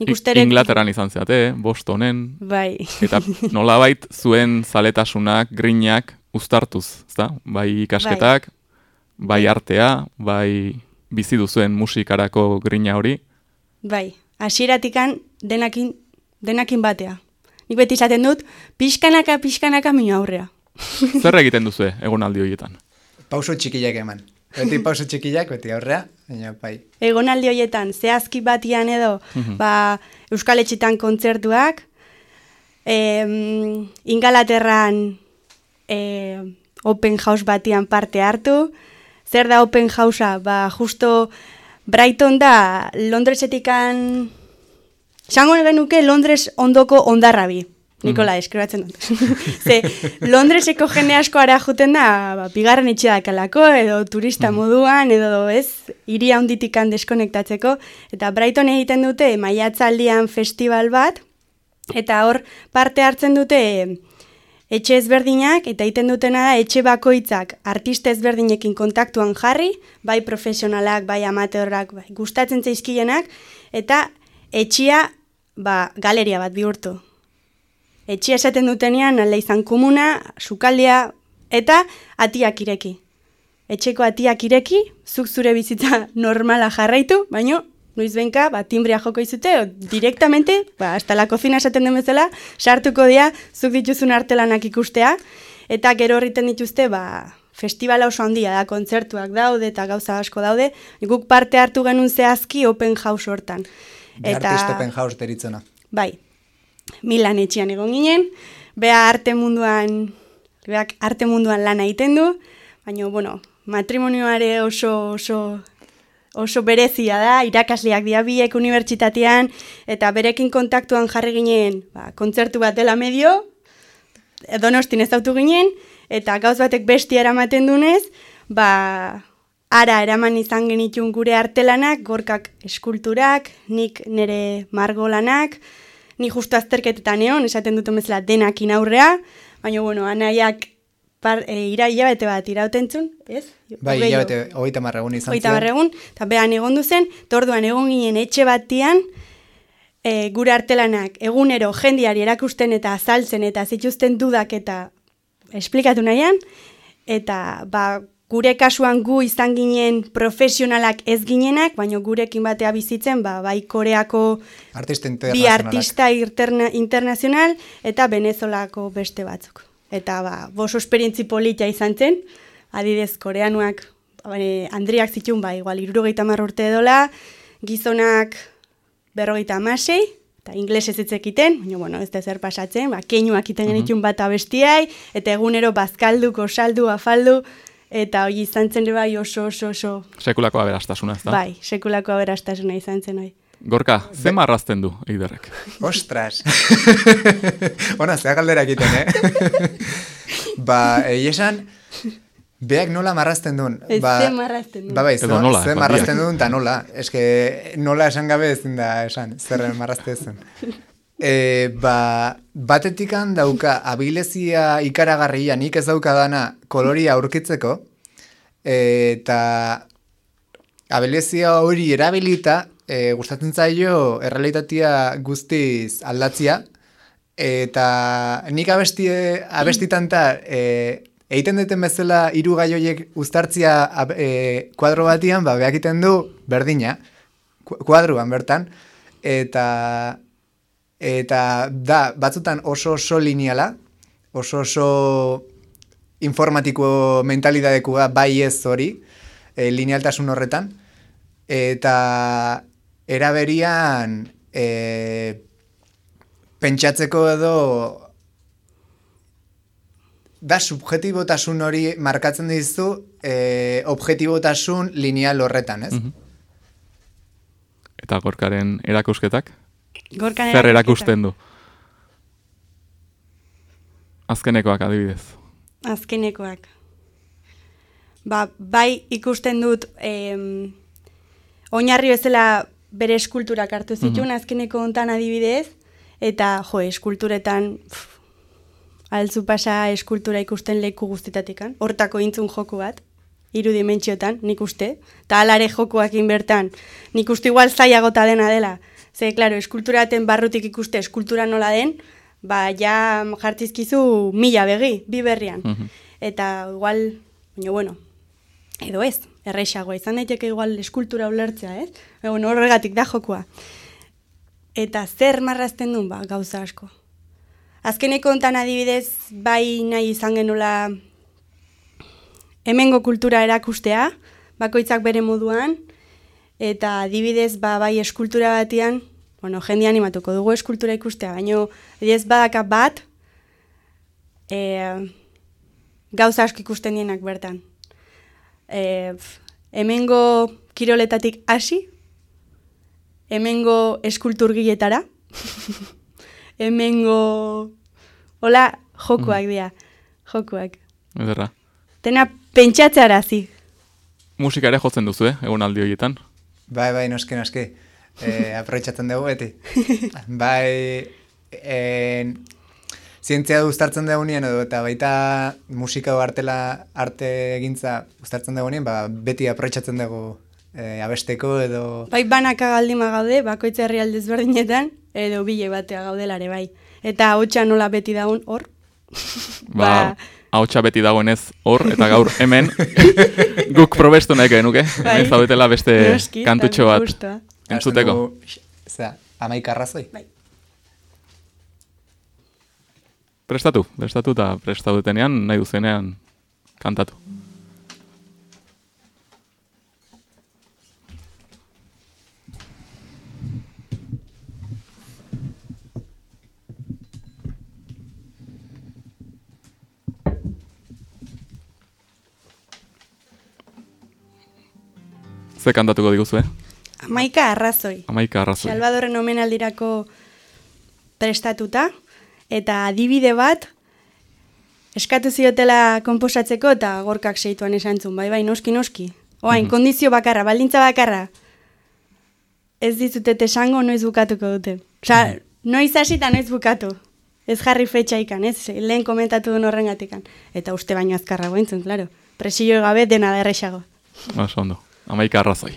nik uste ere... Inglaterran izan zeate, Bostonen, Bai. eta nolabait zuen zaletasunak, grinak uztartuz, ezta? Bai ikasketak, bai artea, bai bizi duzuen musikarako grina hori, Bai, hasieratikan denakin, denakin batea. Nik beti izaten dut, pixkanaka, pixkanaka minu aurrea. zer egiten duzu egonaldi horietan? Pauso txikiak eman. Beti pauso txikiak, beti aurrea, baina bai. Egonaldi horietan, zehazki batian edo, ba, Euskal Etxetan kontzertuak, em, Ingalaterran e, open house batian parte hartu, zer da open housea? Ba, justo Brighton da Londresetikan, Sango genuke Londres ondoko ondarrabi. Nikola, eskribatzen dut. Ze, Londreseko jende asko ara juten da, ba, bigarren itxedakalako, edo turista moduan, edo ez, iria handitikan deskonektatzeko. Eta Brighton egiten dute maiatzaldian festival bat, eta hor parte hartzen dute etxe ezberdinak eta egiten dutena da etxe bakoitzak artista ezberdinekin kontaktuan jarri, bai profesionalak, bai amateurrak, bai gustatzen zaizkienak eta etxia ba, galeria bat bihurtu. Etxia esaten dutenean alde izan komuna, sukaldia eta atiak ireki. Etxeko atiak ireki, zuk zure bizitza normala jarraitu, baino noiz benka, ba, timbria joko izute, o, direktamente, ba, hasta la cocina esaten den bezala, sartuko dira, zuk dituzun artelanak ikustea, eta gero horriten dituzte, ba, festivala oso handia da, kontzertuak daude eta gauza asko daude, guk parte hartu genuen zehazki open house hortan. The Artist Open House deritzona. Bai, Milan etxean egon ginen, bea arte munduan, beak arte munduan lan egiten du, baina, bueno, matrimonioare oso, oso, oso berezia da, irakasleak dira biek unibertsitatean, eta berekin kontaktuan jarri ginen, ba, kontzertu bat dela medio, donostin ezautu ginen, eta gauz batek bestia eramaten dunez, ba, ara eraman izan genitun gure artelanak, gorkak eskulturak, nik nire margolanak, ni justu azterketetan egon, esaten dut bezala denakin aurrea, baina, bueno, anaiak par, e, ira hilabete bat irautentzun, ez? Bai, hilabete, hogeita marregun izan Hogeita barregun, eta behan egon duzen, torduan egon ginen etxe batian, e, gure artelanak egunero jendiari erakusten eta azaltzen eta zituzten dudak eta esplikatu nahian, eta ba, gure kasuan gu izan ginen profesionalak ez ginenak, baina gurekin batea bizitzen, ba, bai koreako bi artista interna, internazional eta venezolako beste batzuk. Eta ba, boso esperientzi polita izan zen, adidez koreanuak, e, Andriak zitun, ba, igual, irurogeita urte edola, gizonak berrogeita amasei, eta inglesez ez ekiten, baina, bueno, ez da zer pasatzen, ba, keinuak iten genitun bat abestiai, eta egunero bazkaldu, saldu, afaldu, eta hori izan zen ere bai oso, oso, oso, Sekulako aberastasuna, ez da? bai, sekulako aberastasuna izan zen hori. Gorka, ze marrazten du, eiderrek? Ostras! Ona, zea galdera egiten, eh? ba, egia esan, beak nola marrazten duen. Ez ba, ze marrazten duen. Ba, bai, Edo ze, nola, ze marrazten duen, eta nola. Ez que nola esan gabe ezin da esan, zerren marrazte zen. E, ba, batetikan dauka abilezia ikaragarria nik ez daukadana koloria aurkitzeko, eta abilezia hori erabilita, e, gustatzen zaio errealitatea guztiz aldatzia, eta nik abestie, abestitanta e, egiten duten bezala hiru gai horiek uztartzia e, kuadro batian, ba, beak egiten du berdina, ku- kuadruan bertan, eta eta da, batzutan oso oso lineala, oso oso informatiko mentalidadekua bai ez hori, e, linealtasun horretan, eta eraberian e, pentsatzeko edo da subjetibotasun hori markatzen dizu e, objetibotasun lineal horretan, ez? Mhm. Eta gorkaren erakusketak? Gorkan Zer erakusten du? Azkenekoak adibidez. Azkenekoak. Ba, bai ikusten dut em, oinarri bezala bere eskulturak hartu zituen azkeneko hontan adibidez, eta jo, eskulturetan pff, altzu pasa eskultura ikusten leku guztitatikan, hortako intzun joku bat, hiru dimentsiotan, nik uste, eta alare jokuakin bertan, nik uste igual zaiagota dena dela, ze, klaro, eskulturaten barrutik ikuste eskultura nola den, ba, ja jartizkizu mila begi, bi berrian. Mhm. Eta igual, baina bueno, edo ez, erreixagoa, izan daiteke igual eskultura ulertzea, ez? Baina, bueno, horregatik da jokua. Eta zer marrazten duen, ba, gauza asko. Azkeneko hontan adibidez, bai nahi izan genula hemengo kultura erakustea, bakoitzak bere moduan, eta adibidez, ba, bai eskultura batian, bueno, jende animatuko dugu eskultura ikustea, baino, adibidez, badaka bat, e, gauza asko ikusten dienak bertan. E, hemengo kiroletatik hasi, hemengo eskulturgiletara, hemengo, hola, jokuak dira, jokuak. Ederra. Tena pentsatzarazi. Musika ere jotzen duzu, eh? Egun aldi horietan. Bai, bai, noski, noski. E, aprobetxatzen dugu beti. bai, en, zientzia uztartzen dagoenien edo eta baita musika o artela arte egintza uztartzen dagoenien, ba, beti aprotsatzen dago e, abesteko edo Bai banaka galdima gaude, bakoitza herrialde ezberdinetan, edo bile batea gaudelare bai. Eta hotxa nola beti daun hor. Ba, ahotsa beti dagoenez hor, eta gaur hemen guk probestu nahi genuke. Bai. Hemen zaudetela beste Noski, kantutxo bat entzuteko. Zera, amaik arrazoi? Bai. Prestatu, prestatu eta prestaudetenean nahi duzenean kantatu. Ze kantatuko diguzu, eh? Amaika arrazoi. Amaika arrazoi. Salvadorren omenaldirako prestatuta, eta adibide bat, eskatu ziotela konposatzeko eta gorkak seituan esan zuen, bai, bai, noski, noski. Oain, kondizio bakarra, baldintza bakarra. Ez dizutet esango noiz bukatuko dute. Osa, noiz hasi eta noiz bukatu. Ez jarri fetxa ikan, ez? Lehen komentatu duen horrengatikan. Eta uste baino azkarra gointzun, klaro. Presio gabe dena da errexago. Oso ondo. Amaika arrazoi.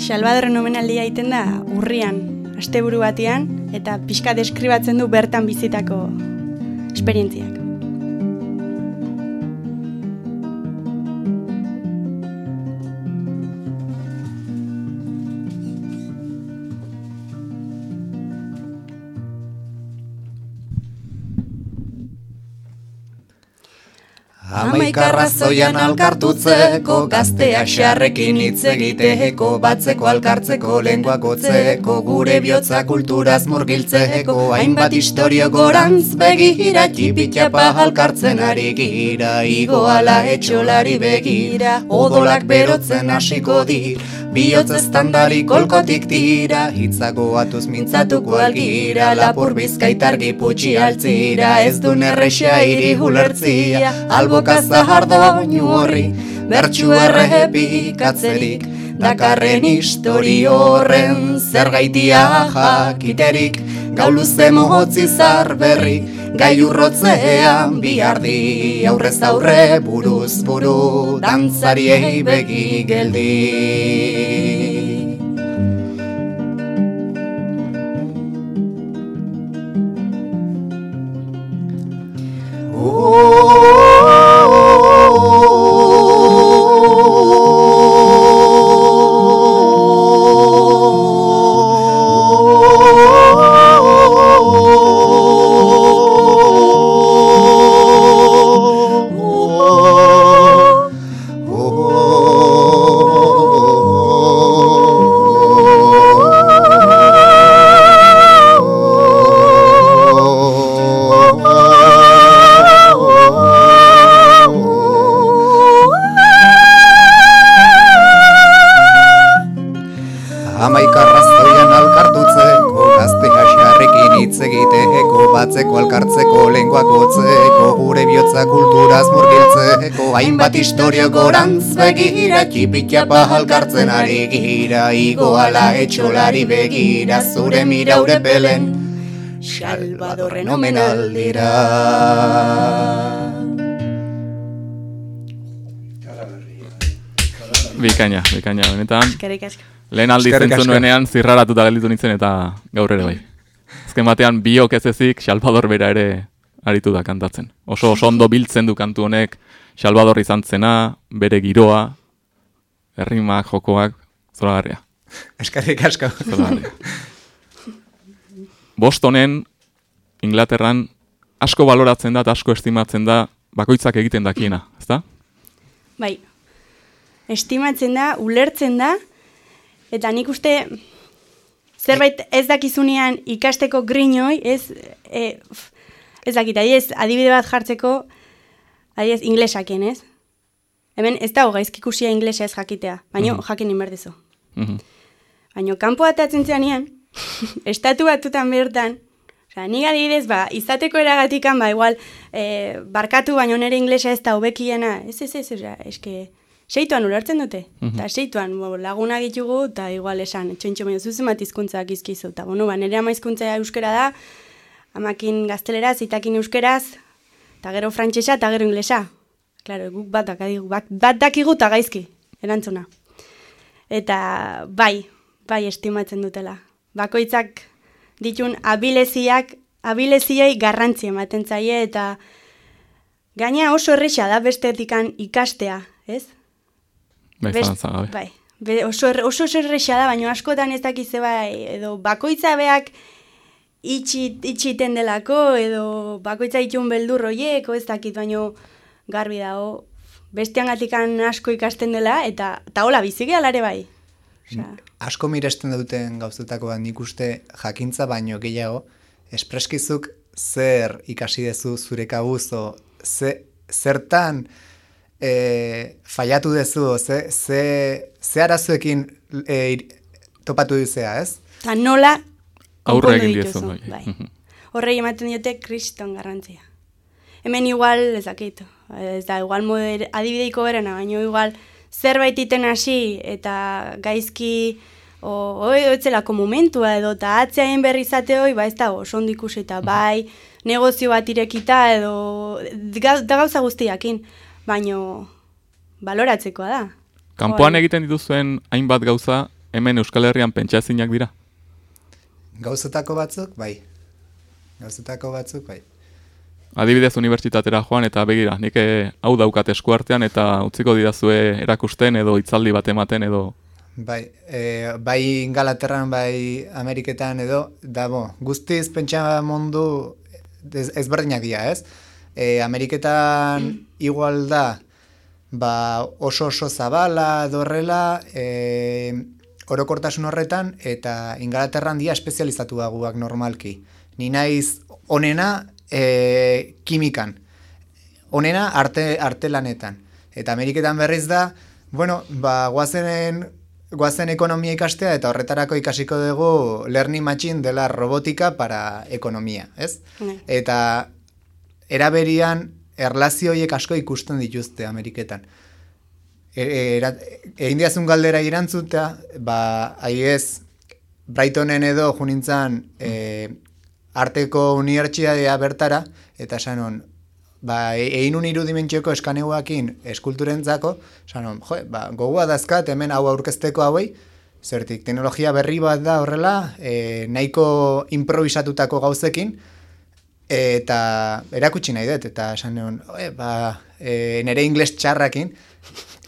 Salvadorren omenaldia egiten da urrian, asteburu batean, eta pixka deskribatzen du bertan bizitako esperientziak. Hamaik arrazoian alkartutzeko, gaztea xarrekin hitz egiteko, batzeko alkartzeko, lengua gotzeko, gure bihotza kulturaz murgiltzeko, hainbat historio gorantz begira, txipitxapa alkartzen ari gira, igoala etxolari begira, odolak berotzen hasiko dir, bihotz estandari kolkotik tira, hitzago atuz mintzatuko algira, lapur bizkaitar giputxi altzira, ez du nerrexa iri hulertzia, alboka zahar horri, bertxu errepikatzerik, dakarren histori horren. Zergaitia jakiterik, gau luze mohotzi zar berri, gai urrotzean bihardi, aurrez aurre buruz buru, dantzariei begi geldi. Hamaik hainbat historio gorantz begira, txipitxapa alkartzen ari gira, igoala etxolari begira, zure miraure pelen, Salvadorren omenaldira. Bikaina, bikaina, benetan. Eskerrik asko. Lehen aldiz entzun nuenean zirraratuta gelditu nintzen eta gaur ere bai. Azken batean biok ez ezik Salvador bera ere aritu da kantatzen. Oso oso ondo biltzen du kantu honek Salvador izan zena, bere giroa, errimak, jokoak, zoragarria. Eskerrik asko. zoragarria. Bostonen, Inglaterran, asko baloratzen da eta asko estimatzen da bakoitzak egiten dakiena, ezta? Bai, estimatzen da, ulertzen da, eta nik uste zerbait ez dakizunean ikasteko grinoi, ez, e, ez dakit, adibidez, adibide bat jartzeko, adibidez, inglesakien, ez? Hemen ez dago gaizki ikusia inglesa ez jakitea, baina jakin inberdezu. Mhm. Baina kanpo atatzen zeanean, estatu batutan bertan, Osea, nik adibidez, ba, izateko eragatikan, ba, igual, e, barkatu baino nire inglesa ez da hobekiena, ez, ez, ez, osea, eske, seituan ulertzen dute. Mhm. Eta seituan bo, lagunak ditugu, eta igual esan, txontxo baina zuzen bat izkuntzak izkizu. Eta bueno, ba, nire ama euskera da, amakin gazteleraz, itakin euskeraz, eta gero frantsesa eta gero inglesa. Claro, guk bat dakigu, bat, bat dakigu eta gaizki, erantzuna. Eta bai, bai estimatzen dutela. Bakoitzak ditun abileziak, abileziei garrantzi ematen zaie eta gaina oso erresa da bestetikan ikastea, ez? Bai, Best-. Bai. Be, oso, oso oso erresa da, baina askotan ez dakize bai, edo bakoitza beak itxi, itxiten delako, edo bakoitza itxun beldur hoiek, o ez dakit, baino garbi dago, bestean gatikan asko ikasten dela, eta, eta hola bizi ere bai. Osea, Asko miresten duten gauzetako bat nik uste jakintza baino gehiago, espreskizuk zer ikasi dezu zure kabuz, o ze, zertan e, faiatu dezu, ze, ze, ze arazoekin e, ir- topatu duzea, ez? Eta nola Aurre egin diezu, bai. bai. Horrei ematen diote kriston garrantzia. Hemen igual, ez dakit, ez da, igual moder, adibideiko berena, baina igual zerbait iten hasi eta gaizki o, oi, otzelako momentua edo eta atzeain berri izate hoi, ba ez da oso ondo bai negozio bat irekita edo da gauza guztiakin, baino baloratzekoa da. Kanpoan egiten dituzuen hainbat gauza, hemen Euskal Herrian pentsaezinak dira. Gauzetako batzuk, bai. Gauzetako batzuk, bai. Adibidez unibertsitatera joan eta begira, nik eh, hau daukat eskuartean eta utziko didazue erakusten edo hitzaldi bat ematen edo Bai, e, bai Ingalaterran, bai Ameriketan edo, da bo, guztiz pentsa mundu ez, ezberdinak dira, ez? E, Ameriketan igual da, ba oso oso zabala edo horrela, e, orokortasun horretan, eta Ingalaterran dia espezializatuagoak normalki. Ni naiz onena e, kimikan, onena arte, artelanetan. Eta Ameriketan berriz da, bueno, ba, guazenen, guazen ekonomia ikastea eta horretarako ikasiko dugu learning machine dela robotika para ekonomia, ez? Bai. Eta eraberian erlazio horiek asko ikusten dituzte Ameriketan. E, e, egin diazun galdera irantzuta, ba, ez Brightonen edo junintzan e, arteko unibertsitatea bertara, eta esanon, ba, e- egin un irudimentzioko eskaneuakin eskulturentzako, esanon, jo, ba, gogoa dazkat hemen hau aurkezteko hauei, zertik teknologia berri bat da horrela, e, nahiko improvisatutako gauzekin, eta erakutsi nahi dut, eta esan nion, "Oe, ba, e, nere ingles txarrakin,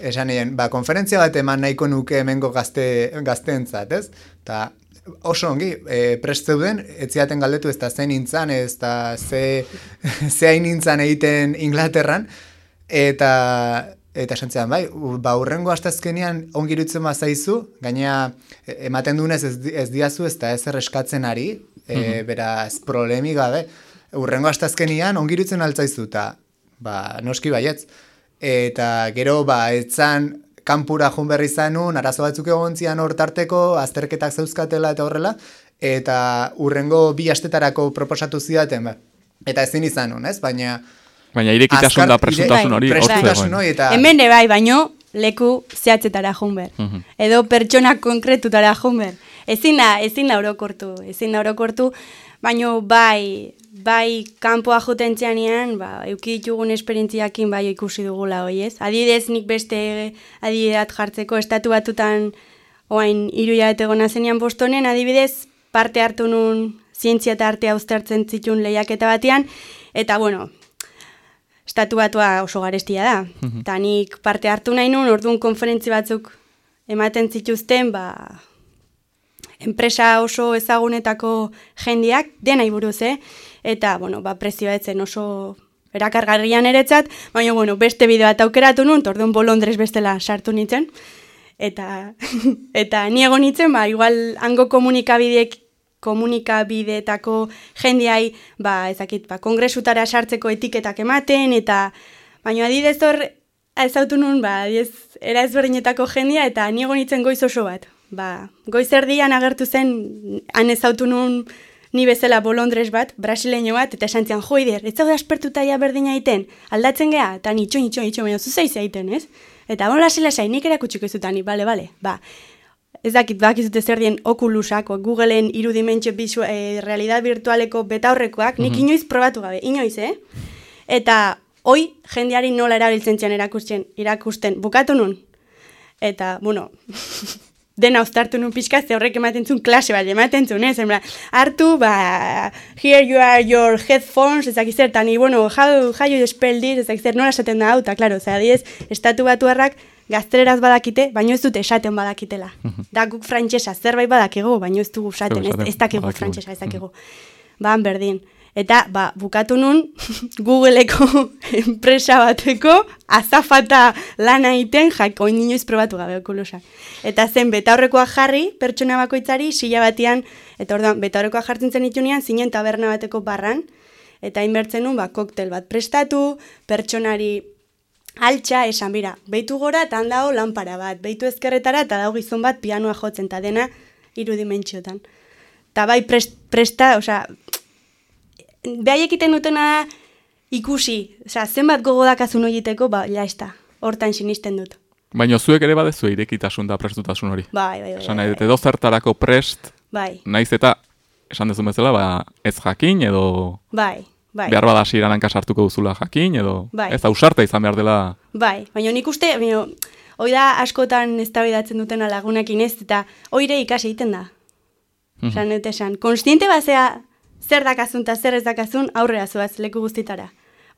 esan nion, ba, konferentzia bat eman nahiko nuke hemengo gazte, gazteentzat, ez? Eta oso ongi, e, prest zeuden, etziaten galdetu ez da ze nintzan, ez da ze, ze hain nintzan egiten Inglaterran, eta eta esan zean, bai, ba, urrengo astazkenean ongi iruditzen bazaizu, gaina e, ematen duenez ez, ez diazu ez da ezer eskatzen ari, e, beraz problemi gabe, urrengo astazkenian ongi iruditzen altzaizu, eta ba, noski baietz. Eta gero, ba, etzan kanpura jun berri zanun, arazo batzuk egon zian hor tarteko, azterketak zeuzkatela eta horrela, eta urrengo bi astetarako proposatu zidaten, ba. Eta ezin izanun, ez? Baina... Baina irekitasun da presentasun hori prestutasun zegoen. hori eta... Hemen bai, baino leku zehatzetara junber. Mhm. Edo pertsona konkretutara junber. Ezin da, ezin da orokortu, ezin da orokortu, baino bai, bai kanpoa joten txanean, ba, euki ditugun esperientziakin bai ikusi dugula hoi ez. Adidez nik beste adibideat jartzeko estatu batutan oain iruia eta gona zenean bostonen, adibidez parte hartu nun zientzia eta artea uztertzen zitun lehiaketa batean, eta bueno, estatu batua oso garestia da. Eta nik parte hartu nahi nun, orduan konferentzi batzuk ematen zituzten, ba, enpresa oso ezagunetako jendiak, denai buruz, eh? Eta, bueno, ba, prezioa etzen oso erakargarrian eretzat, baina, bueno, beste bideo bat aukeratu nun, orduan bolondrez bestela sartu nintzen. Eta, eta ni egon nintzen, ba, igual hango komunikabideek komunikabideetako jendiai, ba, ezakit, ba, kongresutara sartzeko etiketak ematen, eta, baina adidez hor, ezautu nun, ba, adidez, era ezberdinetako jendia, eta ni egon nintzen goiz oso bat. Ba, goiz erdian agertu zen, han ezautu nun, ni bezala bolondres bat, brasileño bat, eta esan zian, joider, ez zaude aspertuta ja berdina egiten, aldatzen geha, eta nitxo, nitxo, nitxo, baina zuzaiz egiten, ez? Eta bon, lasai, lasai, nik erakutsiko izutani, bale, bale, ba. Ez dakit, bakizute zer dien Oculusak, o Googleen irudimentsio bisu, e, realidad virtualeko betaurrekoak, nik inoiz probatu gabe, inoiz, eh? Eta hoi jendeari nola erabiltzen zian erakusten, irakusten, bukatu nun. Eta, bueno, dena uztartu nun pixka, ze horrek ematen zuen klase bat, ematen zuen, ez? Zenbra, hartu, ba, here you are your headphones, ez dakiz zer, tani, bueno, how, how you spell this, ez dakiz zer, nola esaten da hau, eta, klaro, ze adidez, estatu batu harrak, gazteleraz badakite, baino ez dute esaten badakitela. Da guk frantsesa zerbait badakigu, baino ez dugu esaten, ez, ez dakigu frantsesa, ez dakigu. Ba, berdin. Eta, ba, bukatu nun, Googleeko enpresa bateko azafata lana egiten, jak, oin inoiz probatu gabe okulusak. Eta zen, betaurrekoa jarri, pertsona bakoitzari, sila batian, eta orduan, betaurrekoa jartzen zen itunean, zinen taberna bateko barran, eta inbertzen nun, ba, koktel bat prestatu, pertsonari altxa, esan bira, beitu gora eta handao lanpara bat, beitu ezkerretara eta dago gizon bat pianoa jotzen, eta dena irudimentxiotan. Eta bai prest, presta, osea, behaiek egiten dutena da ikusi, osea, zenbat gogo dakazun egiteko, ba, ja ez da, hortan sinisten dut. Baina zuek ere badezu irekitasun da prestutasun hori. Bai, bai, bai. Esan nahi bai, edo zertarako prest, Bai, naiz eta, esan dezu bezala, ba, ez jakin, edo bai, bai. behar bada hanka sartuko duzula jakin, edo Bai. ez ausarta izan behar dela Bai, baina nik uste, baina, hoi da askotan eztabaidatzen dutena lagunekin ez, eta hoire ikasi egiten da. Esan dut esan, konstiente bazea zer dakazun eta zer ez dakazun aurrera zoaz leku guztitara.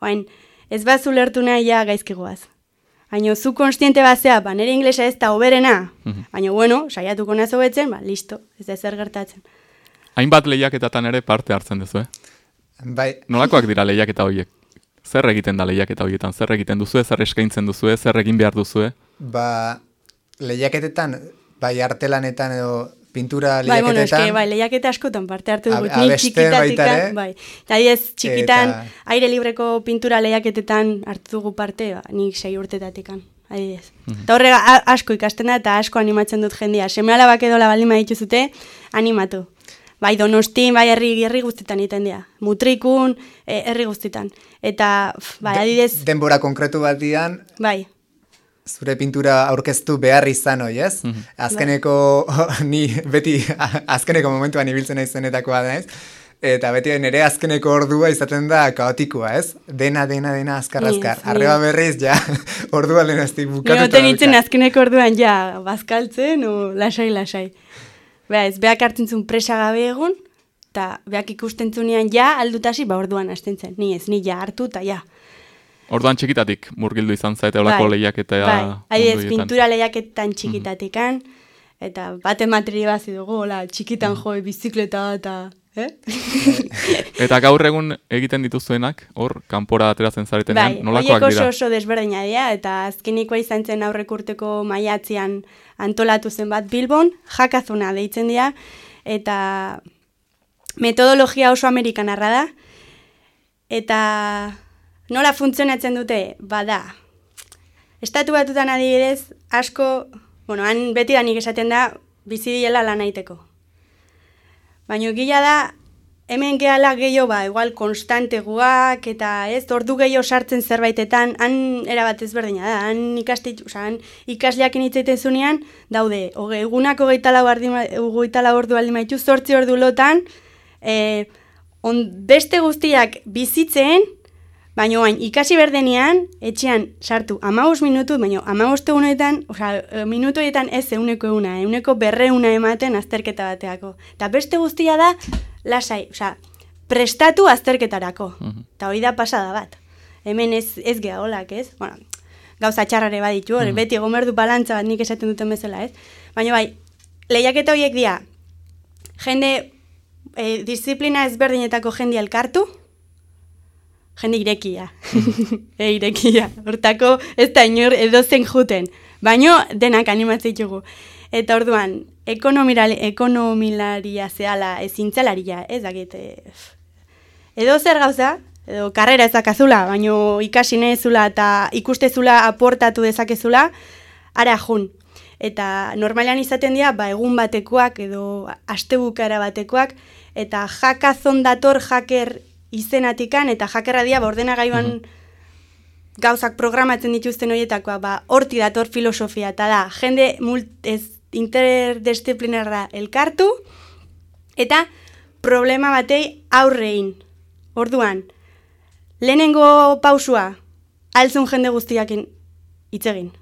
Baina, ez bazu lertu nahi ja gaizkigoaz. Baina zu konstiente bazea, ba, nire inglesa ez da oberena, baina bueno, saiatuko nazo betzen, ba, listo, ez da zer gertatzen. Hainbat lehiaketatan ere parte hartzen duzu, eh? Bai, Nolakoak dira lehiaketa horiek? Zer egiten da lehiaketa horietan? Zer egiten duzue, zer eskaintzen duzue, zer egin behar duzue? ba, lehiaketetan, bai artelanetan edo pintura Bai, bueno, eske, lehiaketetan, bai, lehiaketa askotan parte hartu dugu. Ab- abesten baita ere. bai. Eta ez, txikitan, Eta- aire libreko pintura lehiaketetan hartu dugu parte, ba, nik sei urtetatikan. Adibidez. Eta horrega a- asko ikasten da eta asko animatzen dut jendia. Seme alabak edo baldin dituzute, animatu. Bai, donostin, bai, herri, herri guztitan iten dira. Mutrikun, eh, herri guztitan. Eta, bai, adibidez, denbora konkretu batian, bai, zure pintura aurkeztu behar izan hoi, ez? Azkeneko, ni beti azkeneko momentuan ibiltzen naizenetakoa da, ez? Eta beti nire azkeneko ordua izaten da kaotikoa, ez? Dena, dena, dena, azkar, azkar. ni Arreba berriz, ja, ordua lehen aztik bukatuta. Nire tenitzen azkeneko orduan ja, bazkaltzen, o lasai, lasai. Beha, ez, beak hartzen zuen presa gabe egun, eta beak ikusten zunean ja, aldutasi, ba orduan hasten zen. Ni ez, ni ja hartu, eta ja. Orduan txikitatik murgildu izan zaite olako lehiaketa bai. Adibidez, mundu horietan. pintura lehiaketan txikitatikan, eta bate materia bazi dugu, hola, txikitan jo, bizikleta eta... Eh? Eta gaur egun egiten dituzuenak, hor, kanpora ateratzen zaretenean, Bai, nolakoak oso dira? oso desberdina dira, eta azkenikoa izan zen aurrek urteko maiatzean antolatu zen bat Bilbon, jakazuna deitzen dira, eta metodologia oso amerikanarra da, eta nola funtzionatzen dute, bada, estatu batutan adibidez, asko, bueno, han beti da nik esaten da, bizi diela lan aiteko. Baina gila da, hemen gehala gehiago, ba, igual konstante guak, eta ez, ordu gehiago sartzen zerbaitetan, han erabat ezberdina da, han ikasti, oza, han ikasleak initzaiten zunean, daude, hoge, egunako geita lau, ordu aldi maitu, zortzi ordu lotan, e, on, beste guztiak bizitzen, Baina bain, ikasi berdenean, etxean sartu amaus minutu, baina amaus egunetan, osea, minutu horietan ez euneko euna, euneko berreuna ematen azterketa bateako. Eta beste guztia da, lasai, osea, prestatu azterketarako. Eta hori da pasada bat. Hemen ez, ez geholak, ez? Bueno, gauza txarrare baditu, hori, beti egon behar du balantza bat nik esaten duten bezala, ez? Baina bai, lehiaketa horiek dira, jende, e, disiplina ezberdinetako jende elkartu, jende irekia. e, irekia. Hortako ez da inor edozen juten. Baino denak animatzen ditugu. Eta orduan, ekonomilari, ekonomilaria zehala ezintzalaria, ez dakit. Edo zer gauza, edo karrera ezakazula, baino ikasi nezula eta ikustezula aportatu dezakezula, ara jun. Eta normalean izaten dira, ba, egun batekoak edo astebukara batekoak, eta jakazon dator jaker izenatikan, eta jakerra dia, ba, ordenagailuan gauzak programatzen dituzten horietakoa, ba, horti dator filosofia, eta da, jende mult, ez, interdisciplinarra elkartu, eta problema batei aurrein. Orduan, lehenengo pausua, altzun jende guztiakin hitz egin.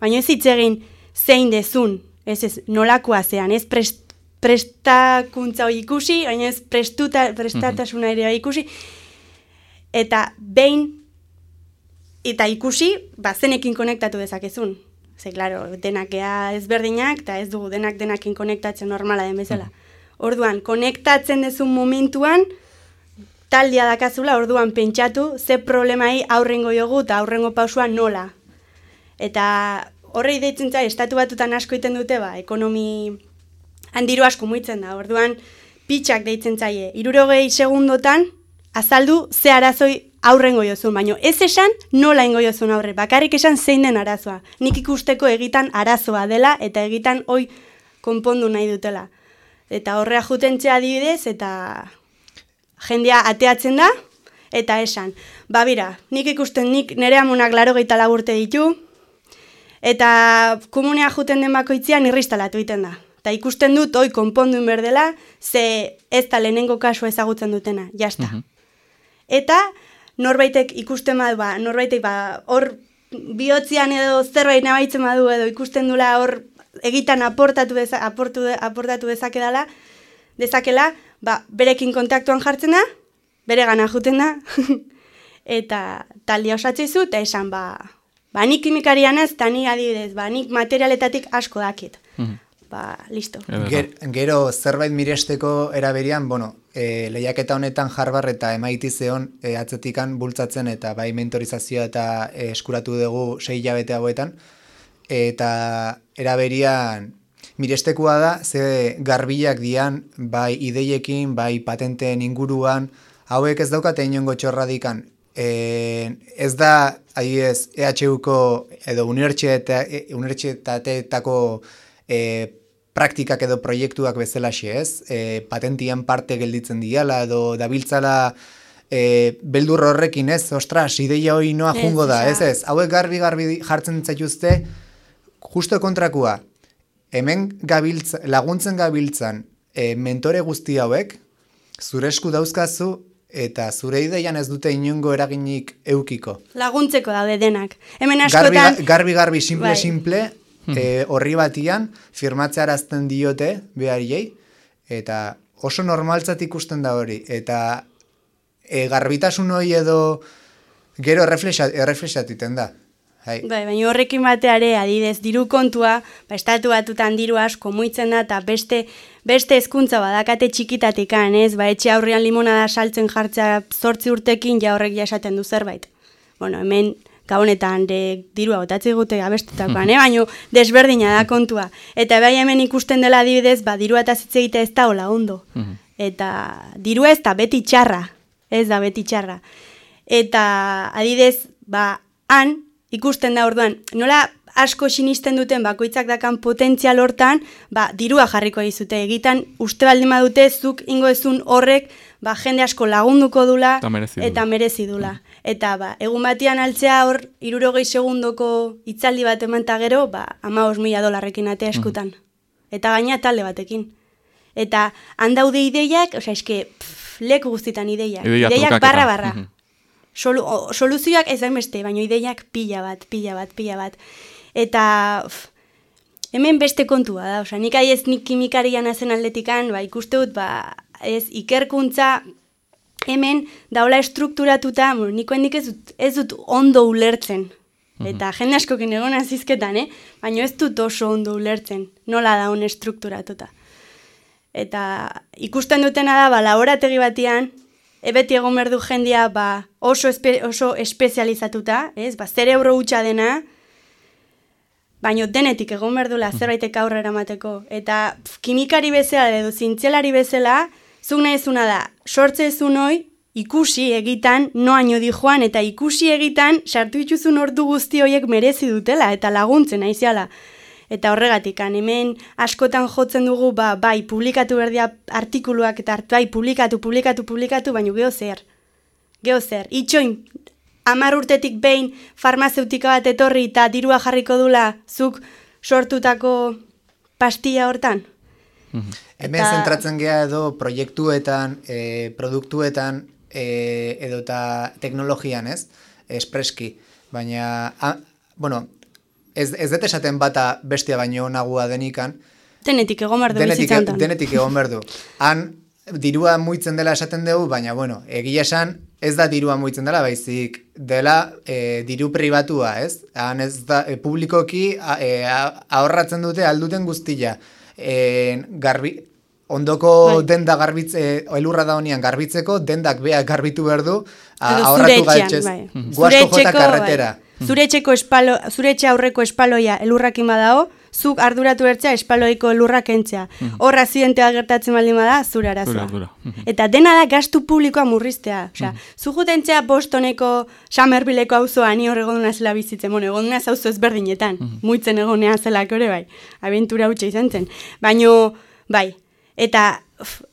Baina ez hitz egin zein dezun, ez ez nolakoa zean, ez prest, prestakuntza hori ikusi, baina ez prestuta, prestatasuna ere bai ikusi, eta behin eta ikusi, ba, zenekin konektatu dezakezun. Ze, klaro, denak ea ezberdinak, eta ez dugu denak denakin konektatzen normala den bezala. Orduan, konektatzen dezun momentuan, taldia dakazula, orduan pentsatu, ze problemai aurrengo jogu eta aurrengo pausua nola. Eta horrei deitzen zai, estatu batutan asko iten dute, ba, ekonomi handiru asko muitzen da. Orduan, pitxak deitzen zaie, irurogei segundotan, azaldu ze arazoi aurrengo jozun, baino ez esan nola ingo jozun aurre, bakarrik esan zein den arazoa. Nik ikusteko egitan arazoa dela eta egitan hoi konpondu nahi dutela. Eta horrea jutentzea adibidez eta jendea ateatzen da, eta esan, ba bira, nik ikusten nik nire amunak laro gehieta lagurte ditu, eta komunea juten den bakoitzean irristalatu egiten da. Eta ikusten dut, oi, konpondu berdela, ze ez da lehenengo kasua ezagutzen dutena, jazta. Eta norbaitek ikusten badu, ba, norbaitek ba, hor bihotzian edo zerbait nabaitzen badu edo ikusten dula hor egitan aportatu, deza, aportu, aportatu dezakedala, dezakela, ba, berekin kontaktuan jartzen da, bere gana juten da, eta taldia osatzen zu, eta esan, ba, ba, nik kimikarian ez, eta ni adibidez, ba, nik materialetatik asko dakit. Ba, listo. Ger, gero zerbait miresteko eraberian, bueno, e, lehiaketa honetan jarbar eta emaiti zeon e, atzetikan bultzatzen eta bai mentorizazioa eta e, eskuratu dugu sei jabete hauetan. Eta eraberian mirestekua da, ze garbilak dian, bai ideiekin, bai patenteen inguruan, hauek ez daukate inongo txorradikan. E, ez da, ahi ez, EHUko edo unibertsitateetako e, praktikak edo proiektuak bezala ez, e, patentien parte gelditzen diala edo dabiltzala e, beldur horrekin ez, ostras, ideia hori noa jungo da, ez ez, hauek garbi-garbi jartzen zaituzte, justo kontrakua, hemen gabiltza, laguntzen gabiltzan e, mentore guzti hauek, zure esku dauzkazu, eta zure ideian ez dute inongo eraginik eukiko. Laguntzeko daude denak. Hemen Garbi, askotan... garbi, garbi, simple, Bai. simple, e, horri batian, firmatzearazten diote, behariei, eta oso normaltzat ikusten da hori, eta e, garbitasun hori edo gero erreflexat, erreflexat iten da. Hai. Bai, baina horrekin bateare adidez diru kontua, ba, estatu batutan diru asko muitzen da, eta beste, beste hezkuntza badakate txikitatikan, ez? Ba, etxe aurrean limonada saltzen jartzea zortzi urtekin ja horrek ja esaten du zerbait. Bueno, hemen gabonetan de dirua botatzi gute abestetakoan, eh? baina desberdina da kontua. Eta bai hemen ikusten dela adibidez, ba, dirua eta zitze egitea ez da hola ondo. Eta dirua ez da beti txarra, ez da beti txarra. Eta adidez, ba, han, ikusten da orduan, nola asko sinisten duten bakoitzak dakan potentzial hortan, ba, dirua jarriko dizute egitan, uste baldin badute zuk ingo ezun horrek, ba, jende asko lagunduko dula Eta merezi dula. eta merezi dula. Eta ba, egun batean altzea hor, irurogei segundoko hitzaldi bat eman gero, ba, ama mila dolarrekin atea eskutan. Eta gaina talde batekin. Eta handaude ideiak, osea, eske, pff, leku guztitan ideiak. Ideia ideiak barra barra. Mhm. Solu, o, soluzioak ez beste, baina ideiak pila bat, pila bat, pila bat. Eta pff, hemen beste kontua da, osea, nik ez nik kimikarian nazen aldetikan, ba, ikuste dut, ba, ez ikerkuntza hemen daula estrukturatuta, bueno, niko hendik ez dut, ez dut ondo ulertzen. Eta jende askokin egon azizketan, eh? baina ez dut oso ondo ulertzen, nola da hon estrukturatuta. Eta ikusten dutena da, ba, laborategi batian, ebeti egon behar du jendia ba, oso, espe, oso espezializatuta, ez? Ba, zerebro hutsa dena, baino denetik egon behar dula zerbaitek aurrera emateko. Eta pf, kimikari bezala edo zintzelari bezala, zuk nahi ezuna da, sortze ezun hoi, ikusi egitan noaino di joan, eta ikusi egitan sartu dituzun ordu guzti horiek merezi dutela, eta laguntzen aiziala. Eta horregatik, hemen askotan jotzen dugu, ba, bai, publikatu berdia artikuluak eta bai, publikatu, publikatu, publikatu, baina geho zer. Geho zer, itxoin, hamar urtetik behin farmazeutika bat etorri eta dirua jarriko dula zuk sortutako pastilla hortan? Hemen Eta- zentratzen gea edo proiektuetan, e, produktuetan, e, edo eta teknologian, ez? Espreski. Baina, a, bueno, ez, ez dut esaten bata bestia baino nagua denikan, Denetik egon behar du denetik, bizitzantan. denetik egon behar du. Han, dirua muitzen dela esaten dugu, baina, bueno, egia esan, ez da dirua muitzen dela, baizik dela e, diru pribatua, ez? Han ez da, e, publikoki a, e, a- ahorratzen dute alduten guztia. E, garbi, ondoko Bai. denda garbitze, elurra da honian garbitzeko, dendak beak garbitu behar du, a, Edo ahorratu zure etxean, gaitxez. bai. Guasko jota karretera. bai. Zure espalo, zure etxe aurreko espaloia elurrakin badao, zuk arduratu bertzea espaloiko elurrak entzea. Hor azidentea gertatzen baldin bada, zure arazoa. Mhm. Eta dena da gastu publikoa murriztea. Osea, zu jutentzea Bostoneko Somervilleko auzoa ni hor egon zela bizitzen. Bueno, egon naz auzo ezberdinetan. Muitzen egonea zelako ere bai. Abentura hutsa izan zen. Baino, bai, eta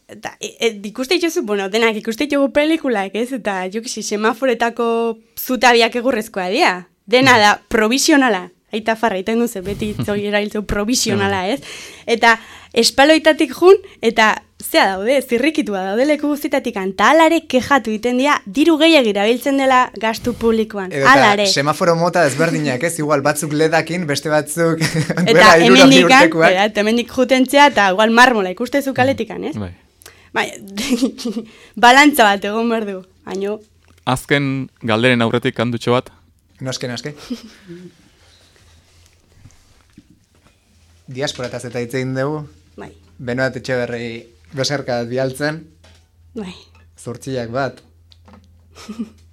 eta e, e, ikuste dituzu, bueno, denak ikuste ditugu pelikulak, ez? Eta jo semaforetako zutabiak egurrezkoa dira. Dena da provisionala. Aita farra, iten duze, beti zoi erailtzeu provisionala, ez? Eta espaloitatik jun, eta zea daude, zirrikitua daude leku guztitatik antalare kejatu iten dira, diru gehiagir erabiltzen dela gastu publikoan. Edo Alare. eta semaforo mota ezberdinak, ez? Igual batzuk ledakin, beste batzuk Eta duela hemendikan, urtekoak. eta hemendik jutentzea, eta igual marmola ikustezu kaletikan, ez? Bai. Bai, balantza bat egon behar du. Baino, Azken galderen aurretik kandutxo bat, Noske, noske. Diasporataz eta hitz egin dugu, bai, benoat etxe berrei besarka bialtzen, bai. zurtziak bat.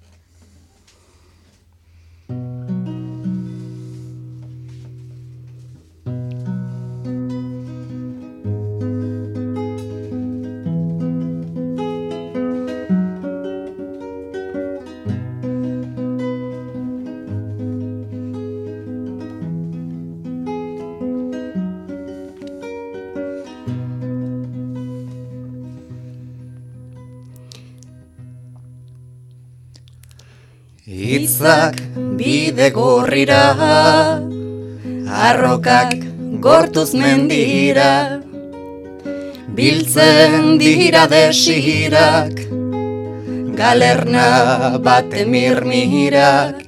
Hitzak bide gorrira, arrokak gortuz mendira, biltzen dira desirak, galerna bate mirmirak,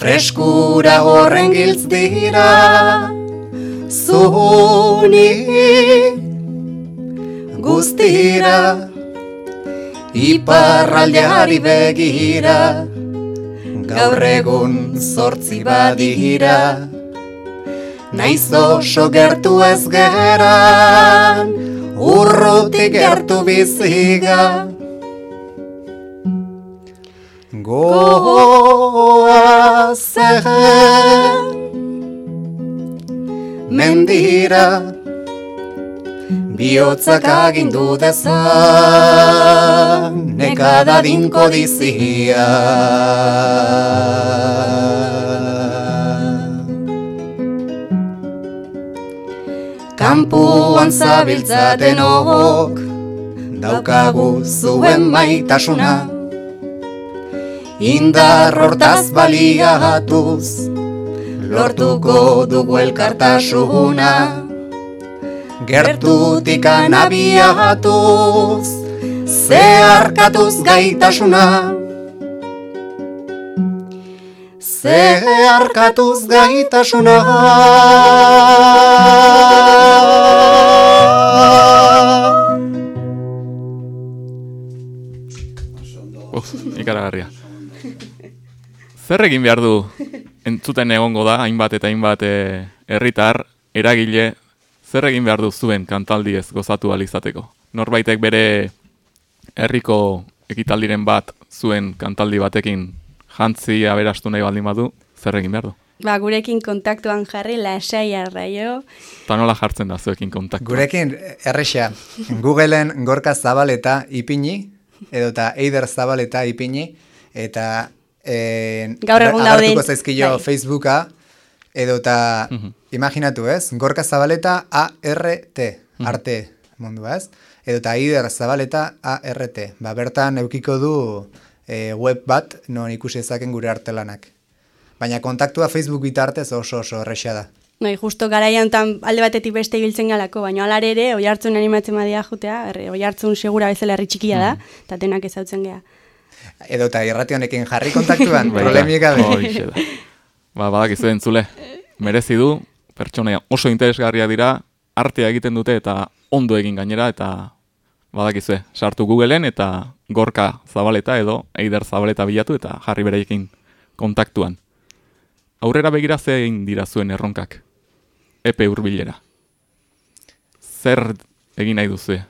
freskura horren giltz dira, zuni guztira, iparraldeari begira, gaur egun zortzi badira, naiz oso gertu ez geran, urrutik gertu biziga. Goazen mendira, bihotzak agindu dezan, nekada dinko dizia. Kampuan zabiltzatenok, daukagu zuen maitasuna, indar hortaz baliatuz, lortuko dugu elkartasuna. Gertutik anabiatuz, zeharkatuz gaitasuna. Zeharkatuz gaitasuna. Uf, ikaragarria. Zer egin behar du entzuten egongo da, hainbat eta hainbat eh, herritar, eragile, zer egin behar du zuen kantaldiez gozatu alizateko? Norbaitek bere herriko ekitaldiren bat zuen kantaldi batekin jantzi aberastu nahi baldin badu, zer egin behar du? Ba, gurekin kontaktuan jarri lasai arraio. Eta nola jartzen da zuekin kontaktu? Gurekin erresa, Googleen gorka zabaleta ipini, edota eider zabaleta ipini, eta eh, Gaur egun agertuko dauden- zaizkio bai. Facebooka, edota imaginatu ez, gorka zabaleta ART, arte mundua ez, edota eider zabaleta ART, ba, bertan eukiko du e, web bat, non ikusi ezaken gure artelanak. Baina kontaktua Facebook bitartez oso oso erresa da. Noi, justo garaia honetan alde batetik beste ibiltzen galako, baina alare ere, oi hartzun animatzen badia jutea, erre, oi hartzun segura bezala herri txikia da, eta denak ezautzen gea. Edo eta irrati honekin jarri kontaktuan, Baita, problemik gabe. Ba, badakizu entzule, merezi du, pertsona oso interesgarria dira, artea egiten dute eta ondo egin gainera, eta badakizue, sartu Googleen eta gorka zabaleta edo eider zabaleta bilatu eta jarri bereekin kontaktuan. Aurrera begira zein dira zuen erronkak? Epe hurbilera. Zer egin nahi duzu?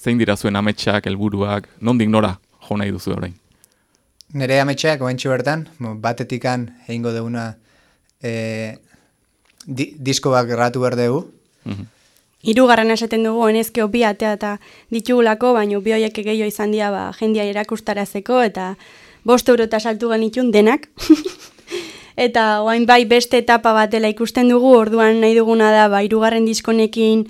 Zein dira zuen ametsak, helburuak, nondik nora jo nahi duzu orain? Nere ametxeak, oentxu bertan, batetikan egingo duguna e, di, disko bat gratu behar dugu. Hirugarren esaten dugu, enezke bi atea eta ditugulako, baina bi horiek gehiago izan dira ba, jendia erakustarazeko, eta bost euro eta saltu genitun denak. eta oain bai beste etapa bat dela ikusten dugu, orduan nahi duguna da, ba, hirugarren diskonekin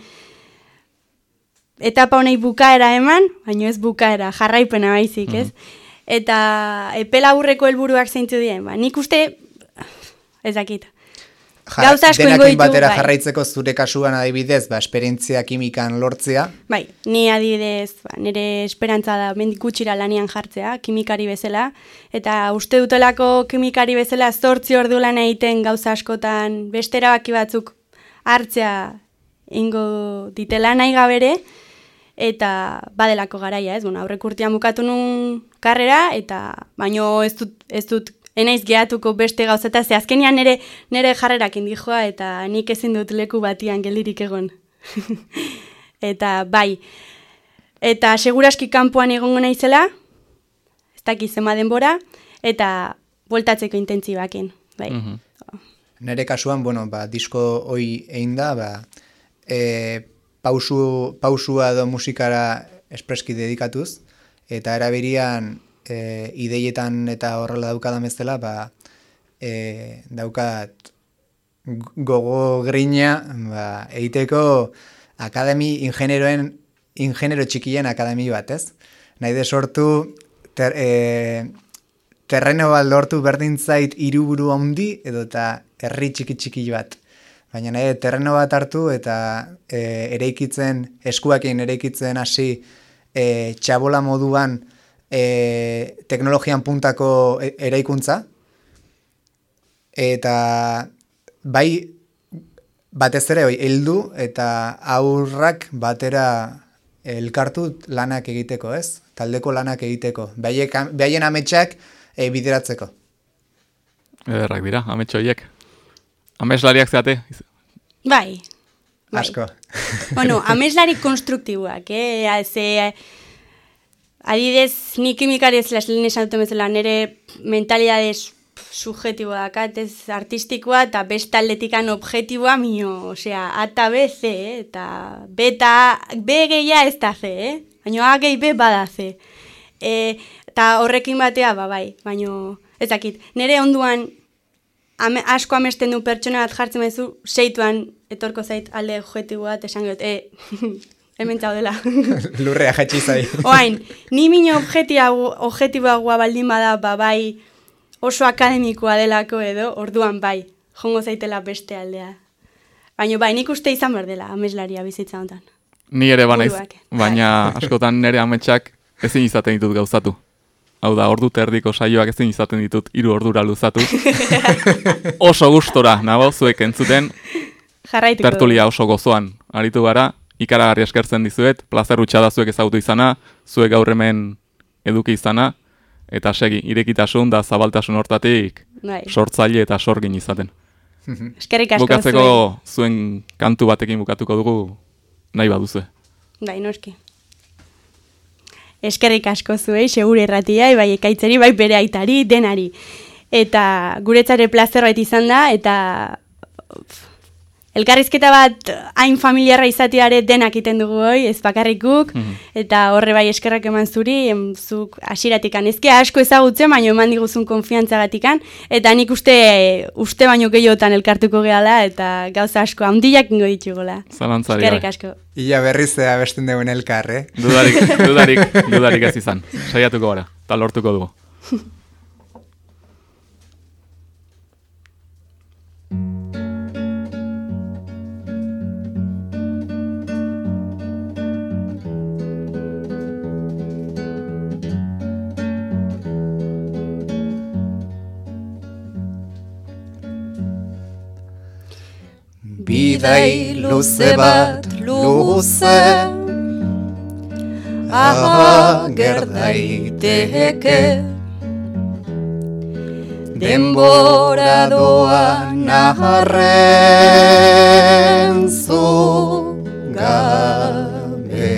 etapa honei bukaera eman, baina ez bukaera, jarraipena baizik, ez? Eta epela aurreko helburuak zeintzu dien, ba, nik uste, ez dakit, Ja, Gauza asko ingo batera bai. jarraitzeko zure kasuan adibidez, ba, esperientzia kimikan lortzea, Bai, ni adidez, ba, nire esperantza da mendik gutxira lanian jartzea, kimikari bezala, eta uste dutelako kimikari bezala zortzi ordu lan egiten gauza askotan beste erabaki batzuk hartzea ingo ditela nahi gabere, eta badelako garaia, ez, bueno, aurrek urtean bukatu nun karrera, eta baino ez dut, ez dut enaiz gehatuko beste gauzeta, ze azkenian nire, nire jarrerak indijoa, eta nik ezin dut leku batian geldirik egon. eta bai, eta seguraski kanpoan egongo naizela, ez dakiz zema denbora, eta bueltatzeko intentzibakin, bai. Mhm. Nere kasuan, bueno, ba, disko hoi egin da, ba, e, pausu, pausua edo musikara espreski dedikatuz, eta eraberian e, ideietan eta horrela daukadan bezala, ba, e, daukat gogo grina ba, egiteko akademi ingenieroen ingeniero txikien akademi bat, ez? Nahi de sortu ter, e, terreno bat lortu berdin zait hiruburu handi edo eta herri txiki txiki bat. Baina nahi terreno bat hartu eta e, eraikitzen, eskuakin eraikitzen hasi e, txabola moduan e, teknologian puntako e- eraikuntza. Eta bai batez ere heldu eta aurrak batera elkartu lanak egiteko, ez? Taldeko lanak egiteko. Behaien ametsak e, bideratzeko. Ederrak dira, ametxo horiek. Ameslariak zeate, Bai, Bai. Asko. bueno, ameslari konstruktiboak, eh? A, Ze, adidez, ni kimikari ez lehen esan duten bezala, nire mentalidades subjetiboa dakat, ez artistikoa, eta beste aldetikan objetiboa mio, osea, A eta B, C, eh? eta B eta B gehia ez da C, eh? Baina A gehi B bada C. E, eta horrekin batea, ba, bai, baino, ez dakit, nire onduan ame, asko amesten du pertsona bat jartzen bezu, seituan etorko zait alde objetiboa, eta esan dut, e, hemen txaudela. Lurrea jaitsi zai. Oain, ni mino objetiboa, objetiboa baldin bada, ba, bai, oso akademikoa delako edo, orduan bai, jongo zaitela beste aldea. Baina bai, nik uste izan behar dela, ameslaria bizitza honetan. Ni ere banaiz, baina askotan nire ametsak ezin izaten ditut gauzatu. Hau da, ordu terdiko saioak ezin izaten ditut hiru ordura luzatu. oso gustora, nago, zuek entzuten, Jarraituko. tertulia oso gozoan aritu gara, ikaragarri eskertzen dizuet, plazer utxa da zuek ezagutu izana, zuek gaur hemen eduki izana, eta segi, irekitasun da zabaltasun hortatik Bai. sortzaile eta sorgin izaten. Eskerrik asko Bukatzeko zuen kantu batekin bukatuko dugu nahi baduzue. Bai, noski. Eskerrik asko zuei, segure erratia, bai ekaitzeri, bai bere aitari, denari. Eta guretzare plazer bat izan da, eta elkarrizketa bat hain familiarra izateare denak iten dugu hoi, ez bakarrik guk, eta horre bai eskerrak eman zuri, em, zuk hasiratikan ezkia asko ezagutzen, baino eman diguzun konfiantzagatikan, eta nik uste, uste baino gehiotan elkartuko gehala, eta gauza asko handiak ingo ditugola. Zalantzari Eskerrik asko. Ia berriz abesten dugun elkar, eh? Dudarik, dudarik, dudarik ez izan. Saiatuko gara. eta lortuko dugu. Bidai luze bat luze. Ager daiteke Denbora doa naharren zu gabe.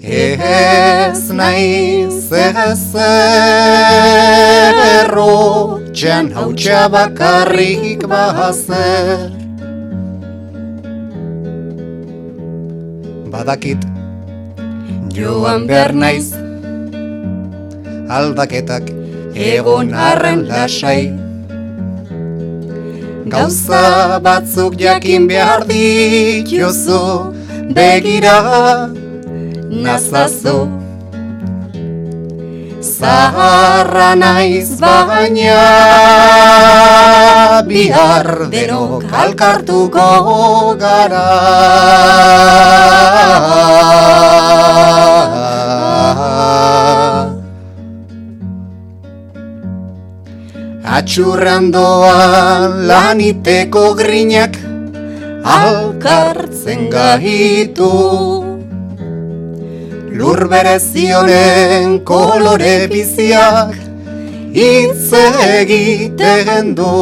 Ez naiz ezerro Txan hautsa bakarrik bazer Badakit Joan behar naiz. Aldaketak egon arren lasai. Gauza batzuk jakin behar dituzu Begira nazazu Zaharra naiz baina Bihar denok alkartuko gara. Atxurran doan laniteko grinak Alkartzen gaitu Lur berezionen kolore biziak Hitz egiten du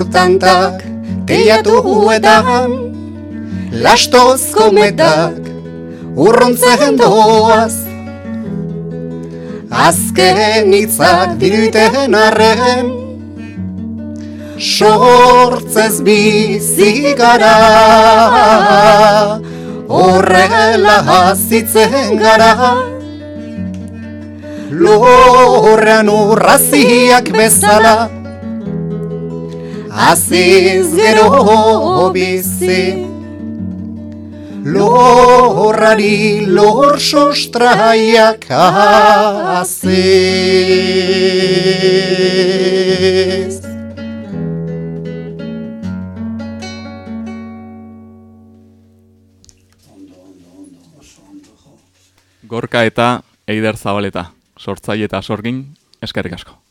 Urtantak teiatu huetan Lastoz kometak urruntzen doaz Azken hitzak diruten arren Sortzez bizi gara. Horrela hazitzen gara. Lorrean urraziak bezala Aziz gero bizi Lorrari lor sostraiak aziz Gorka eta Eider Zabaleta, sortzaile eta sorgin, eskerrik asko.